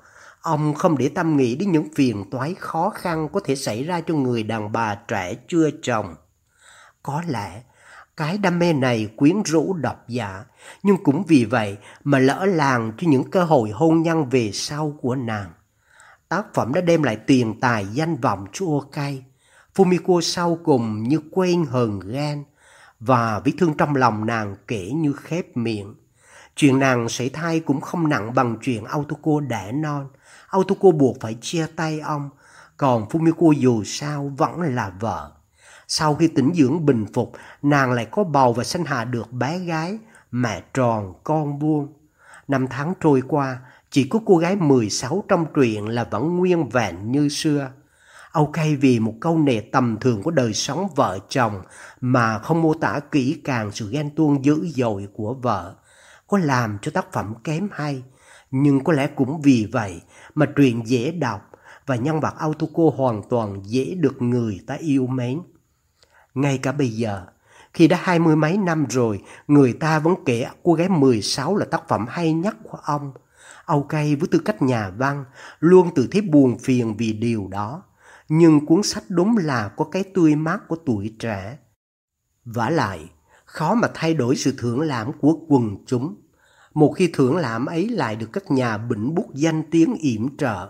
Ông không để tâm nghĩ đến những phiền toái khó khăn có thể xảy ra cho người đàn bà trẻ chưa chồng. Có lẽ cái đam mê này quyến rũ độc giả, nhưng cũng vì vậy mà lỡ làng cho những cơ hội hôn nhân về sau của nàng. Tác phẩm đã đem lại tiền tài danh vọng chua cay. Fumiko sau cùng như quên hờn ghen, và vết thương trong lòng nàng kể như khép miệng. Chuyện nàng sảy thai cũng không nặng bằng chuyện Autoco đẻ non. Autoco buộc phải chia tay ông, còn Fumiko dù sao vẫn là vợ. Sau khi tỉnh dưỡng bình phục, nàng lại có bầu và sinh hạ được bé gái, mẹ tròn, con vuông. Năm tháng trôi qua, chỉ có cô gái 16 trong truyện là vẫn nguyên vẹn như xưa. Âu cay vì một câu nệ tầm thường của đời sống vợ chồng mà không mô tả kỹ càng sự ghen tuông dữ dội của vợ, có làm cho tác phẩm kém hay. Nhưng có lẽ cũng vì vậy mà truyện dễ đọc và nhân vật Autoco hoàn toàn dễ được người ta yêu mến. Ngay cả bây giờ, khi đã hai mươi mấy năm rồi, người ta vẫn kể cô gái 16 là tác phẩm hay nhất của ông. Âu Cây với tư cách nhà văn luôn tự thấy buồn phiền vì điều đó. Nhưng cuốn sách đúng là có cái tươi mát của tuổi trẻ. vả lại, khó mà thay đổi sự thưởng lãm của quần chúng. Một khi thưởng lãm ấy lại được các nhà bỉnh bút danh tiếng yểm trợ.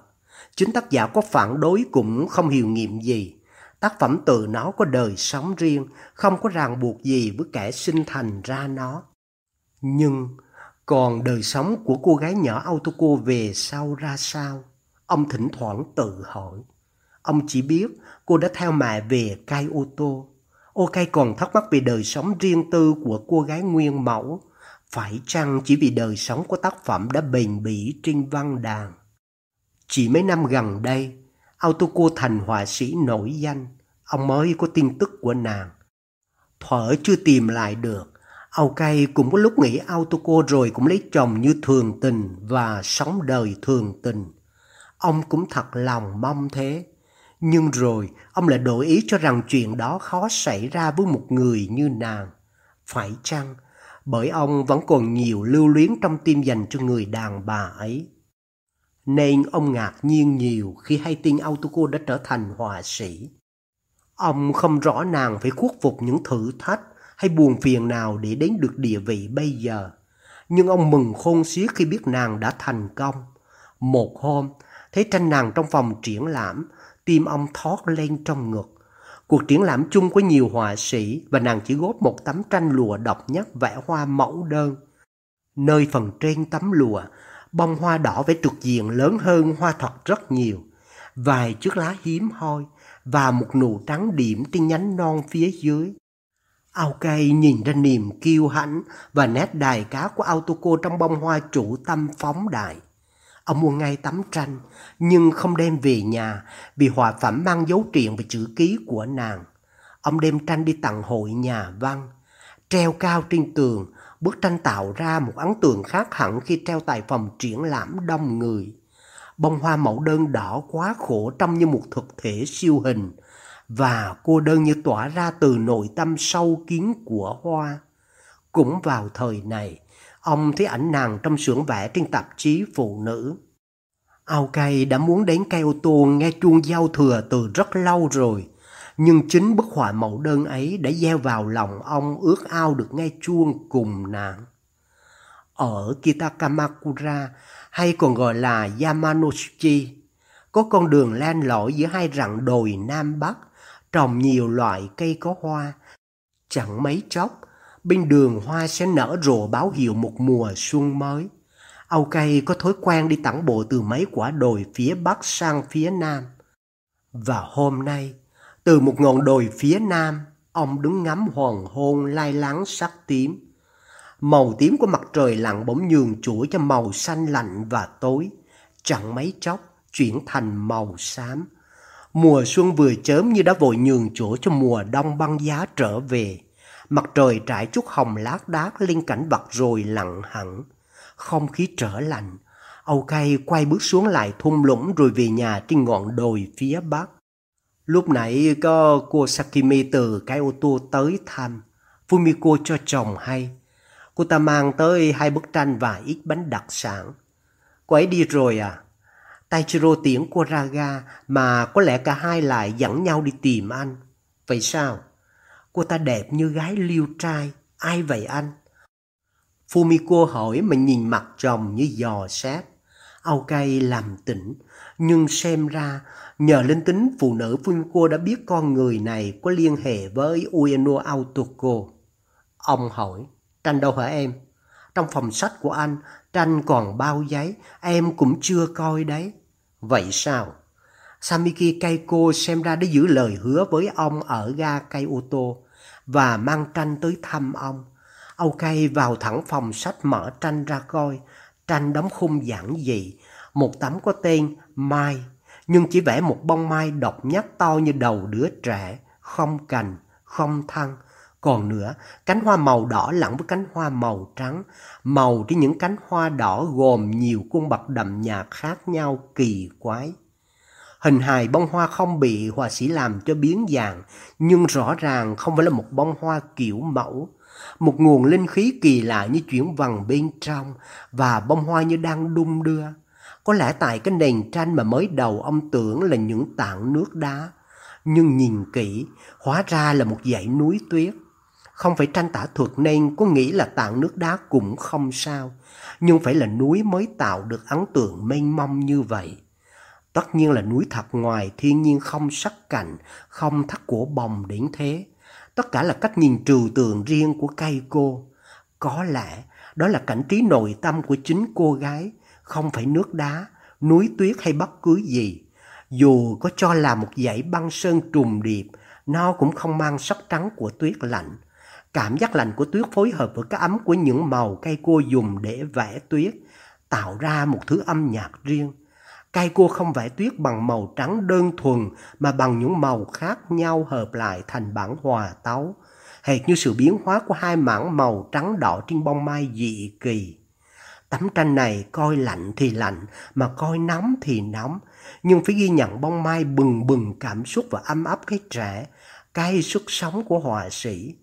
Chính tác giả có phản đối cũng không hiểu nghiệm gì. Tác phẩm từ nó có đời sống riêng, không có ràng buộc gì với kẻ sinh thành ra nó. Nhưng còn đời sống của cô gái nhỏ Autoco về sau ra sao? Ông thỉnh thoảng tự hỏi. Ông chỉ biết cô đã theo mẹ về cai ô tô. Ô cai còn thắc mắc về đời sống riêng tư của cô gái nguyên mẫu. Phải chăng chỉ vì đời sống của tác phẩm đã bền bỉ trên văn đàn? Chỉ mấy năm gần đây, Autoco thành họa sĩ nổi danh. Ông mới có tin tức của nàng. Thuở chưa tìm lại được. Âu Cây cũng có lúc nghĩ Autoco rồi cũng lấy chồng như thường tình và sống đời thường tình. Ông cũng thật lòng mong thế. Nhưng rồi ông lại đổi ý cho rằng chuyện đó khó xảy ra với một người như nàng. Phải chăng? Bởi ông vẫn còn nhiều lưu luyến trong tim dành cho người đàn bà ấy. Nên ông ngạc nhiên nhiều khi hay tin Autoco đã trở thành họa sĩ. Ông không rõ nàng phải khuất phục những thử thách hay buồn phiền nào để đến được địa vị bây giờ. Nhưng ông mừng khôn xiết khi biết nàng đã thành công. Một hôm, thấy tranh nàng trong phòng triển lãm, tim ông thoát lên trong ngực. Cuộc triển lãm chung của nhiều họa sĩ và nàng chỉ góp một tấm tranh lụa độc nhất vẽ hoa mẫu đơn. Nơi phần trên tấm lụa, bông hoa đỏ vẽ trực diện lớn hơn hoa thật rất nhiều. Vài chiếc lá hiếm hoi và một nụ trắng điểm trên nhánh non phía dưới. Ao cây nhìn ra niềm kiêu hãnh và nét đài cá của Autoco trong bông hoa chủ tâm phóng đại. Ông mua ngay tấm tranh, nhưng không đem về nhà vì họa phẩm mang dấu triện và chữ ký của nàng. Ông đem tranh đi tặng hội nhà văn. Treo cao trên tường, bức tranh tạo ra một ấn tượng khác hẳn khi treo tại phòng triển lãm đông người. Bông hoa mẫu đơn đỏ quá khổ trông như một thực thể siêu hình, và cô đơn như tỏa ra từ nội tâm sâu kín của hoa. Cũng vào thời này, ông thấy ảnh nàng trong xưởng vẽ trên tạp chí phụ nữ. Ao cây đã muốn đến cây ô tô nghe chuông giao thừa từ rất lâu rồi, nhưng chính bức họa mẫu đơn ấy đã gieo vào lòng ông ước ao được nghe chuông cùng nàng. Ở Kitakamakura, hay còn gọi là Yamanoshi, có con đường len lỏi giữa hai rặng đồi Nam Bắc, trồng nhiều loại cây có hoa. Chẳng mấy chốc, bên đường hoa sẽ nở rộ báo hiệu một mùa xuân mới. Âu cây có thói quen đi tản bộ từ mấy quả đồi phía bắc sang phía nam. Và hôm nay, từ một ngọn đồi phía nam, ông đứng ngắm hoàng hôn lai láng sắc tím. Màu tím của mặt trời lặn bỗng nhường chỗ cho màu xanh lạnh và tối, chẳng mấy chốc chuyển thành màu xám. Mùa xuân vừa chớm như đã vội nhường chỗ cho mùa đông băng giá trở về. Mặt trời trải chút hồng lác đác lên cảnh vật rồi lặng hẳn. Không khí trở lạnh. Âu Cây quay bước xuống lại thung lũng rồi về nhà trên ngọn đồi phía bắc. Lúc nãy có cô Sakimi từ cái ô tô tới thăm. Fumiko cho chồng hay. Cô ta mang tới hai bức tranh và ít bánh đặc sản. Cô ấy đi rồi à? Taichiro tiễn cô ra ga mà có lẽ cả hai lại dẫn nhau đi tìm anh. Vậy sao? Cô ta đẹp như gái liêu trai. Ai vậy anh? Fumiko hỏi mà nhìn mặt chồng như dò xét. Aokai làm tỉnh, nhưng xem ra nhờ linh tính phụ nữ Fumiko đã biết con người này có liên hệ với Ueno Autoco. Ông hỏi, tranh đâu hả em? Trong phòng sách của anh, tranh còn bao giấy, em cũng chưa coi đấy. Vậy sao? Samiki Keiko xem ra đã giữ lời hứa với ông ở ga cây ô tô và mang tranh tới thăm ông. Âu Cây vào thẳng phòng sách mở tranh ra coi. Tranh đóng khung giản dị, một tấm có tên Mai, nhưng chỉ vẽ một bông mai độc nhất to như đầu đứa trẻ, không cành, không thân. Còn nữa, cánh hoa màu đỏ lẫn với cánh hoa màu trắng. Màu trên những cánh hoa đỏ gồm nhiều cung bậc đậm nhạt khác nhau kỳ quái. Hình hài bông hoa không bị họa sĩ làm cho biến dạng, nhưng rõ ràng không phải là một bông hoa kiểu mẫu. Một nguồn linh khí kỳ lạ như chuyển vần bên trong và bông hoa như đang đung đưa. Có lẽ tại cái nền tranh mà mới đầu ông tưởng là những tảng nước đá. Nhưng nhìn kỹ, hóa ra là một dãy núi tuyết. Không phải tranh tả thuật nên có nghĩ là tảng nước đá cũng không sao. Nhưng phải là núi mới tạo được ấn tượng mênh mông như vậy. Tất nhiên là núi thật ngoài thiên nhiên không sắc cạnh, không thắt của bồng đến thế. Tất cả là cách nhìn trừu tượng riêng của cây cô. Có lẽ đó là cảnh trí nội tâm của chính cô gái, không phải nước đá, núi tuyết hay bất cứ gì. Dù có cho là một dãy băng sơn trùng điệp, nó cũng không mang sắc trắng của tuyết lạnh. Cảm giác lạnh của tuyết phối hợp với cái ấm của những màu cây cô dùng để vẽ tuyết, tạo ra một thứ âm nhạc riêng. Cây cua không vẽ tuyết bằng màu trắng đơn thuần mà bằng những màu khác nhau hợp lại thành bản hòa tấu, hệt như sự biến hóa của hai mảng màu trắng đỏ trên bông mai dị kỳ. Tấm tranh này coi lạnh thì lạnh, mà coi nóng thì nóng, nhưng phải ghi nhận bông mai bừng bừng cảm xúc và âm ấp cái trẻ, cái sức sống của họa sĩ.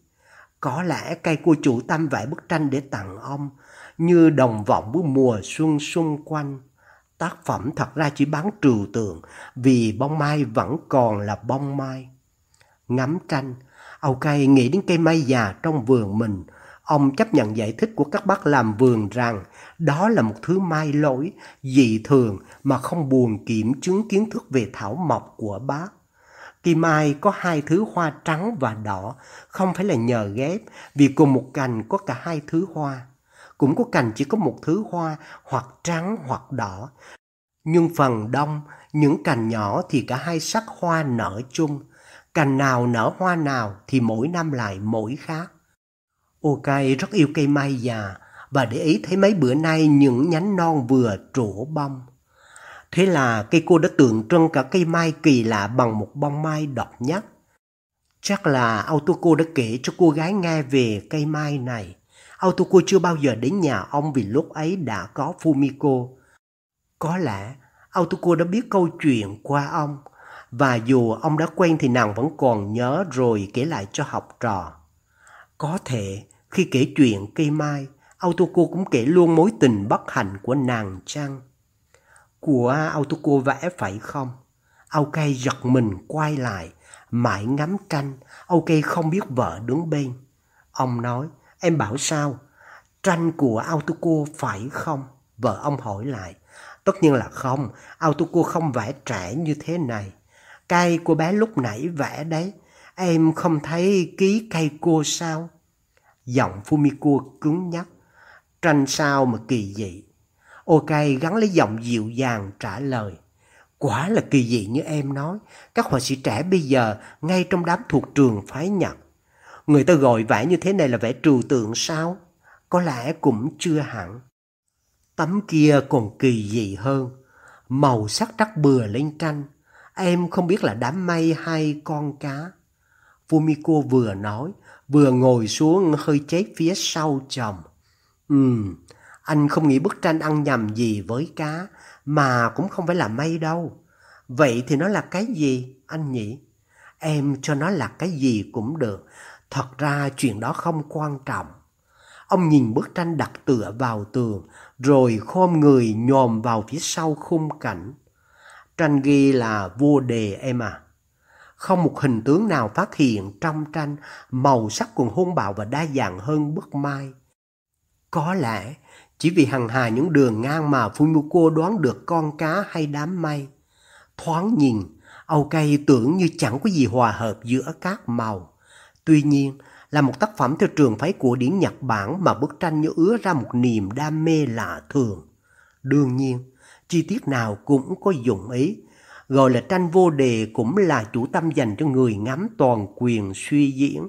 Có lẽ cây cua chủ tâm vẽ bức tranh để tặng ông, như đồng vọng với mùa xuân xung quanh. Tác phẩm thật ra chỉ bán trừu tượng vì bông mai vẫn còn là bông mai. Ngắm tranh, Âu cây nghĩ đến cây mai già trong vườn mình. Ông chấp nhận giải thích của các bác làm vườn rằng đó là một thứ mai lỗi, dị thường mà không buồn kiểm chứng kiến thức về thảo mộc của bác. Cây mai có hai thứ hoa trắng và đỏ, không phải là nhờ ghép, vì cùng một cành có cả hai thứ hoa cũng có cành chỉ có một thứ hoa hoặc trắng hoặc đỏ. Nhưng phần đông, những cành nhỏ thì cả hai sắc hoa nở chung. Cành nào nở hoa nào thì mỗi năm lại mỗi khác. Ok rất yêu cây mai già và để ý thấy mấy bữa nay những nhánh non vừa trổ bông. Thế là cây cô đã tượng trưng cả cây mai kỳ lạ bằng một bông mai độc nhất. Chắc là Autoco đã kể cho cô gái nghe về cây mai này. Autoco chưa bao giờ đến nhà ông vì lúc ấy đã có Fumiko. Có lẽ Autoco đã biết câu chuyện qua ông và dù ông đã quen thì nàng vẫn còn nhớ rồi kể lại cho học trò. Có thể khi kể chuyện cây mai, Autoco cũng kể luôn mối tình bất hạnh của nàng chăng? Của Autoco vẽ phải không? Ok giật mình quay lại, mãi ngắm tranh, Ok không biết vợ đứng bên. Ông nói, Em bảo sao? Tranh của Autoco phải không? Vợ ông hỏi lại. Tất nhiên là không, Autoco không vẽ trẻ như thế này. Cây của bé lúc nãy vẽ đấy, em không thấy ký cây cô sao? Giọng Fumiko cứng nhắc. Tranh sao mà kỳ dị. Ok gắn lấy giọng dịu dàng trả lời. Quả là kỳ dị như em nói. Các họa sĩ trẻ bây giờ ngay trong đám thuộc trường phái Nhật Người ta gọi vẽ như thế này là vẽ trừu tượng sao? Có lẽ cũng chưa hẳn. Tấm kia còn kỳ dị hơn. Màu sắc trắc bừa lên tranh. Em không biết là đám mây hay con cá. Fumiko vừa nói, vừa ngồi xuống hơi chết phía sau chồng. Ừm, anh không nghĩ bức tranh ăn nhầm gì với cá, mà cũng không phải là mây đâu. Vậy thì nó là cái gì, anh nhỉ? Em cho nó là cái gì cũng được, Thật ra chuyện đó không quan trọng. Ông nhìn bức tranh đặt tựa vào tường, rồi khom người nhòm vào phía sau khung cảnh. Tranh ghi là vô đề em à. Không một hình tướng nào phát hiện trong tranh, màu sắc còn hung bạo và đa dạng hơn bức mai. Có lẽ chỉ vì hằng hà những đường ngang mà Fumiko đoán được con cá hay đám mây. Thoáng nhìn, Âu cây tưởng như chẳng có gì hòa hợp giữa các màu. Tuy nhiên, là một tác phẩm theo trường phái của điển Nhật Bản mà bức tranh như ứa ra một niềm đam mê lạ thường. Đương nhiên, chi tiết nào cũng có dụng ý. Gọi là tranh vô đề cũng là chủ tâm dành cho người ngắm toàn quyền suy diễn.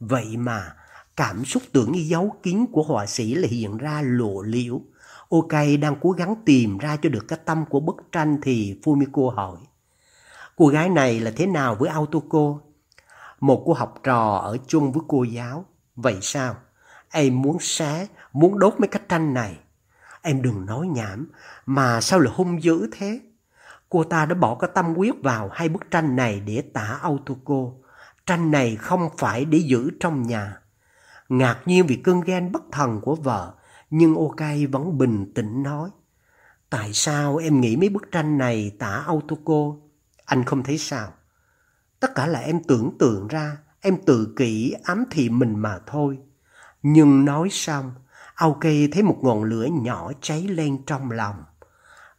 Vậy mà, cảm xúc tưởng như dấu kín của họa sĩ là hiện ra lộ liễu. Ok đang cố gắng tìm ra cho được cái tâm của bức tranh thì Fumiko hỏi. Cô gái này là thế nào với Autoco? Một cô học trò ở chung với cô giáo. Vậy sao? Em muốn xé, muốn đốt mấy cái tranh này. Em đừng nói nhảm, mà sao lại hung dữ thế? Cô ta đã bỏ cái tâm huyết vào hai bức tranh này để tả Autoco. Tranh này không phải để giữ trong nhà. Ngạc nhiên vì cơn ghen bất thần của vợ, nhưng ok vẫn bình tĩnh nói. Tại sao em nghĩ mấy bức tranh này tả Autoco? Anh không thấy sao. Tất cả là em tưởng tượng ra, em tự kỷ ám thị mình mà thôi. Nhưng nói xong, Ok thấy một ngọn lửa nhỏ cháy lên trong lòng.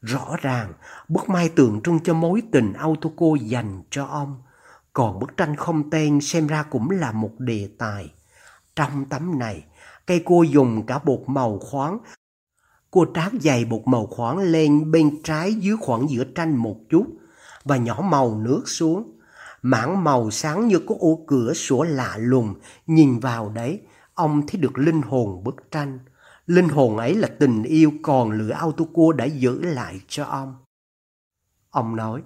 Rõ ràng, bức mai tượng trưng cho mối tình Autoco dành cho ông. Còn bức tranh không tên xem ra cũng là một đề tài. Trong tấm này, cây cô dùng cả bột màu khoáng. Cô trát dày bột màu khoáng lên bên trái dưới khoảng giữa tranh một chút và nhỏ màu nước xuống. Mảng màu sáng như có ô cửa sổ lạ lùng, nhìn vào đấy, ông thấy được linh hồn bức tranh. Linh hồn ấy là tình yêu còn lửa Autoco đã giữ lại cho ông. Ông nói,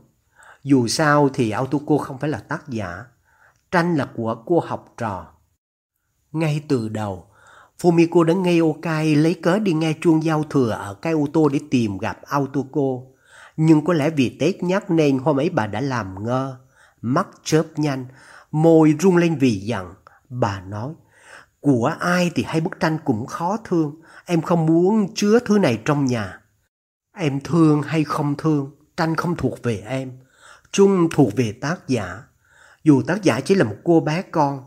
dù sao thì Autoco không phải là tác giả, tranh là của cô học trò. Ngay từ đầu, Fumiko đã nghe Okai lấy cớ đi nghe chuông giao thừa ở cái ô tô để tìm gặp Autoco. Nhưng có lẽ vì Tết nhắc nên hôm ấy bà đã làm ngơ, mắt chớp nhanh, môi rung lên vì giận. Bà nói, của ai thì hay bức tranh cũng khó thương, em không muốn chứa thứ này trong nhà. Em thương hay không thương, tranh không thuộc về em, chung thuộc về tác giả. Dù tác giả chỉ là một cô bé con.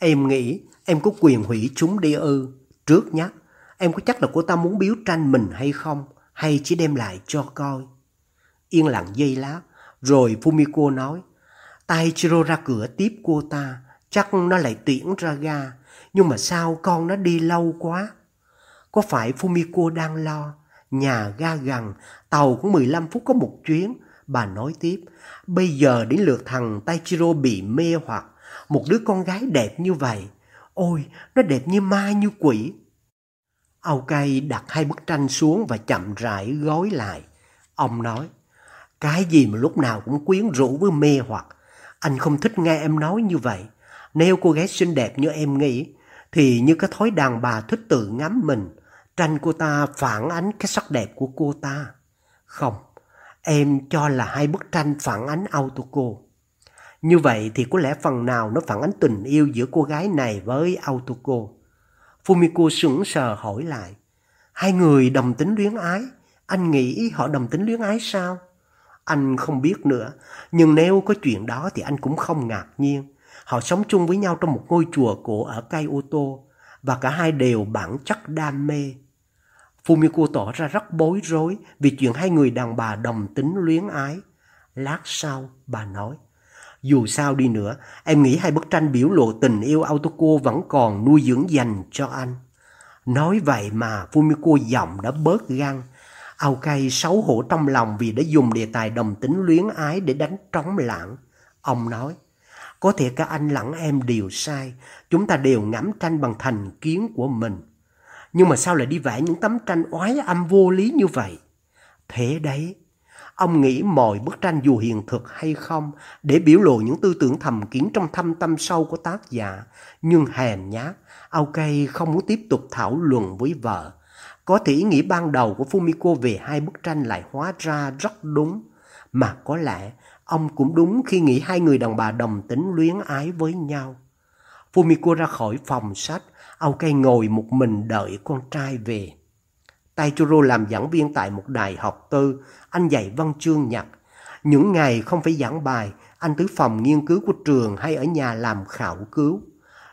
Em nghĩ em có quyền hủy chúng đi ư. Trước nhắc, em có chắc là cô ta muốn biếu tranh mình hay không, hay chỉ đem lại cho coi. Yên lặng giây lát, rồi Fumiko nói, Taichiro ra cửa tiếp cô ta, chắc nó lại tiễn ra ga, nhưng mà sao con nó đi lâu quá? Có phải Fumiko đang lo? Nhà ga gần, tàu cũng 15 phút có một chuyến. Bà nói tiếp, bây giờ đến lượt thằng Taichiro bị mê hoặc. Một đứa con gái đẹp như vậy. Ôi, nó đẹp như ma như quỷ. Âu cây đặt hai bức tranh xuống và chậm rãi gói lại. Ông nói, cái gì mà lúc nào cũng quyến rũ với mê hoặc. Anh không thích nghe em nói như vậy. Nếu cô gái xinh đẹp như em nghĩ, thì như cái thói đàn bà thích tự ngắm mình, tranh cô ta phản ánh cái sắc đẹp của cô ta. Không, em cho là hai bức tranh phản ánh Autoco. Như vậy thì có lẽ phần nào nó phản ánh tình yêu giữa cô gái này với Autoco. Fumiko sững sờ hỏi lại. Hai người đồng tính luyến ái, anh nghĩ họ đồng tính luyến ái sao? Anh không biết nữa, nhưng nếu có chuyện đó thì anh cũng không ngạc nhiên. Họ sống chung với nhau trong một ngôi chùa cổ ở Kyoto và cả hai đều bản chất đam mê. Fumiko tỏ ra rất bối rối vì chuyện hai người đàn bà đồng tính luyến ái. Lát sau, bà nói, dù sao đi nữa, em nghĩ hai bức tranh biểu lộ tình yêu Autoco vẫn còn nuôi dưỡng dành cho anh. Nói vậy mà Fumiko giọng đã bớt găng. Aokai xấu hổ trong lòng vì đã dùng đề tài đồng tính luyến ái để đánh trống lãng. Ông nói, có thể cả anh lẫn em đều sai, chúng ta đều ngắm tranh bằng thành kiến của mình. Nhưng mà sao lại đi vẽ những tấm tranh oái âm vô lý như vậy? Thế đấy, ông nghĩ mọi bức tranh dù hiền thực hay không để biểu lộ những tư tưởng thầm kín trong thâm tâm sâu của tác giả. Nhưng hèn nhát, ok không muốn tiếp tục thảo luận với vợ. Có thể ý nghĩ ban đầu của Fumiko về hai bức tranh lại hóa ra rất đúng. Mà có lẽ ông cũng đúng khi nghĩ hai người đàn bà đồng tính luyến ái với nhau. Fumiko ra khỏi phòng sách, Âu cây ngồi một mình đợi con trai về. Taichiro làm giảng viên tại một đại học tư, anh dạy văn chương Nhật. Những ngày không phải giảng bài, anh tới phòng nghiên cứu của trường hay ở nhà làm khảo cứu.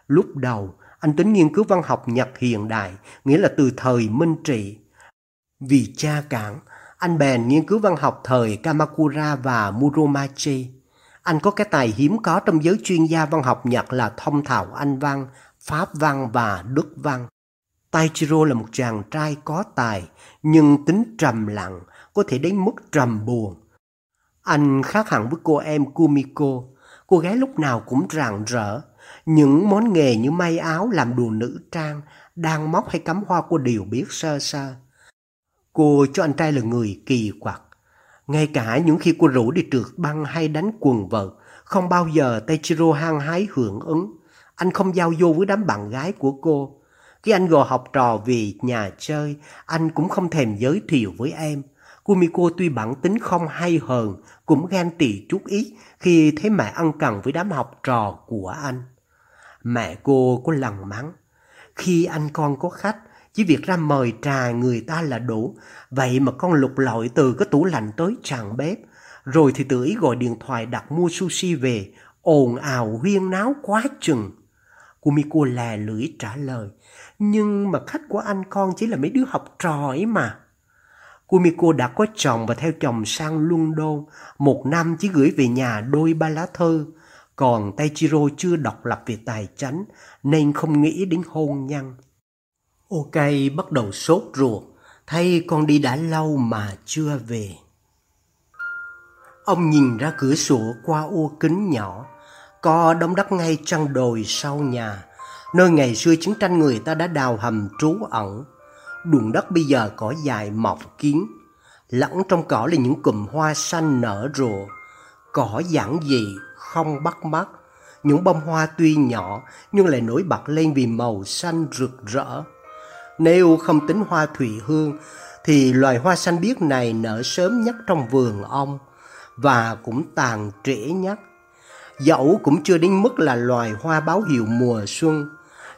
Lúc đầu, anh tính nghiên cứu văn học Nhật hiện đại, nghĩa là từ thời Minh Trị. Vì cha cản, anh bèn nghiên cứu văn học thời Kamakura và Muromachi. Anh có cái tài hiếm có trong giới chuyên gia văn học Nhật là thông thạo Anh văn, Pháp văn và Đức văn. Taichiro là một chàng trai có tài, nhưng tính trầm lặng, có thể đến mức trầm buồn. Anh khác hẳn với cô em Kumiko, cô gái lúc nào cũng rạng rỡ. Những món nghề như may áo, làm đồ nữ trang, đang móc hay cắm hoa cô đều biết sơ sơ. Cô cho anh trai là người kỳ quặc. Ngay cả những khi cô rủ đi trượt băng hay đánh quần vợt, không bao giờ Teichiro hăng hái hưởng ứng. Anh không giao du với đám bạn gái của cô. Khi anh gò học trò về nhà chơi, anh cũng không thèm giới thiệu với em. Kumiko tuy bản tính không hay hờn cũng ghen tị chút ít khi thấy mẹ ăn cần với đám học trò của anh. Mẹ cô có lần mắng, khi anh con có khách, chỉ việc ra mời trà người ta là đủ, vậy mà con lục lọi từ cái tủ lạnh tới tràn bếp, rồi thì tự ý gọi điện thoại đặt mua sushi về, ồn ào huyên náo quá chừng. Kumiko lè lưỡi trả lời, nhưng mà khách của anh con chỉ là mấy đứa học trò ấy mà. Kumiko đã có chồng và theo chồng sang London, một năm chỉ gửi về nhà đôi ba lá thư. Còn Taichiro chưa độc lập về tài chánh nên không nghĩ đến hôn nhân. Ok bắt đầu sốt ruột, thay con đi đã lâu mà chưa về. Ông nhìn ra cửa sổ qua ô kính nhỏ, có đống đất ngay trăng đồi sau nhà, nơi ngày xưa chiến tranh người ta đã đào hầm trú ẩn. Đùn đất bây giờ cỏ dài mọc kín, lẫn trong cỏ là những cụm hoa xanh nở rộ. Cỏ giản dị, không bắt mắt. Những bông hoa tuy nhỏ nhưng lại nổi bật lên vì màu xanh rực rỡ. Nếu không tính hoa thủy hương thì loài hoa xanh biếc này nở sớm nhất trong vườn ông và cũng tàn trễ nhất. Dẫu cũng chưa đến mức là loài hoa báo hiệu mùa xuân,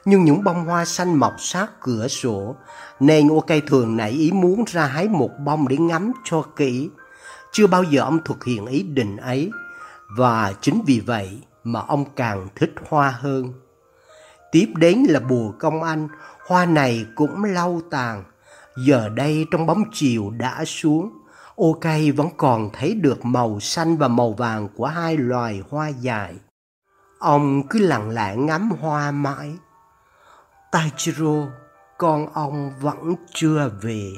nhưng những bông hoa xanh mọc sát cửa sổ, nên ô cây thường nảy ý muốn ra hái một bông để ngắm cho kỹ. Chưa bao giờ ông thực hiện ý định ấy, và chính vì vậy mà ông càng thích hoa hơn. Tiếp đến là bùa công anh, hoa này cũng lâu tàn, giờ đây trong bóng chiều đã xuống, ô cây vẫn còn thấy được màu xanh và màu vàng của hai loài hoa dài. Ông cứ lặng lẽ ngắm hoa mãi. Taichiro, con ông vẫn chưa về.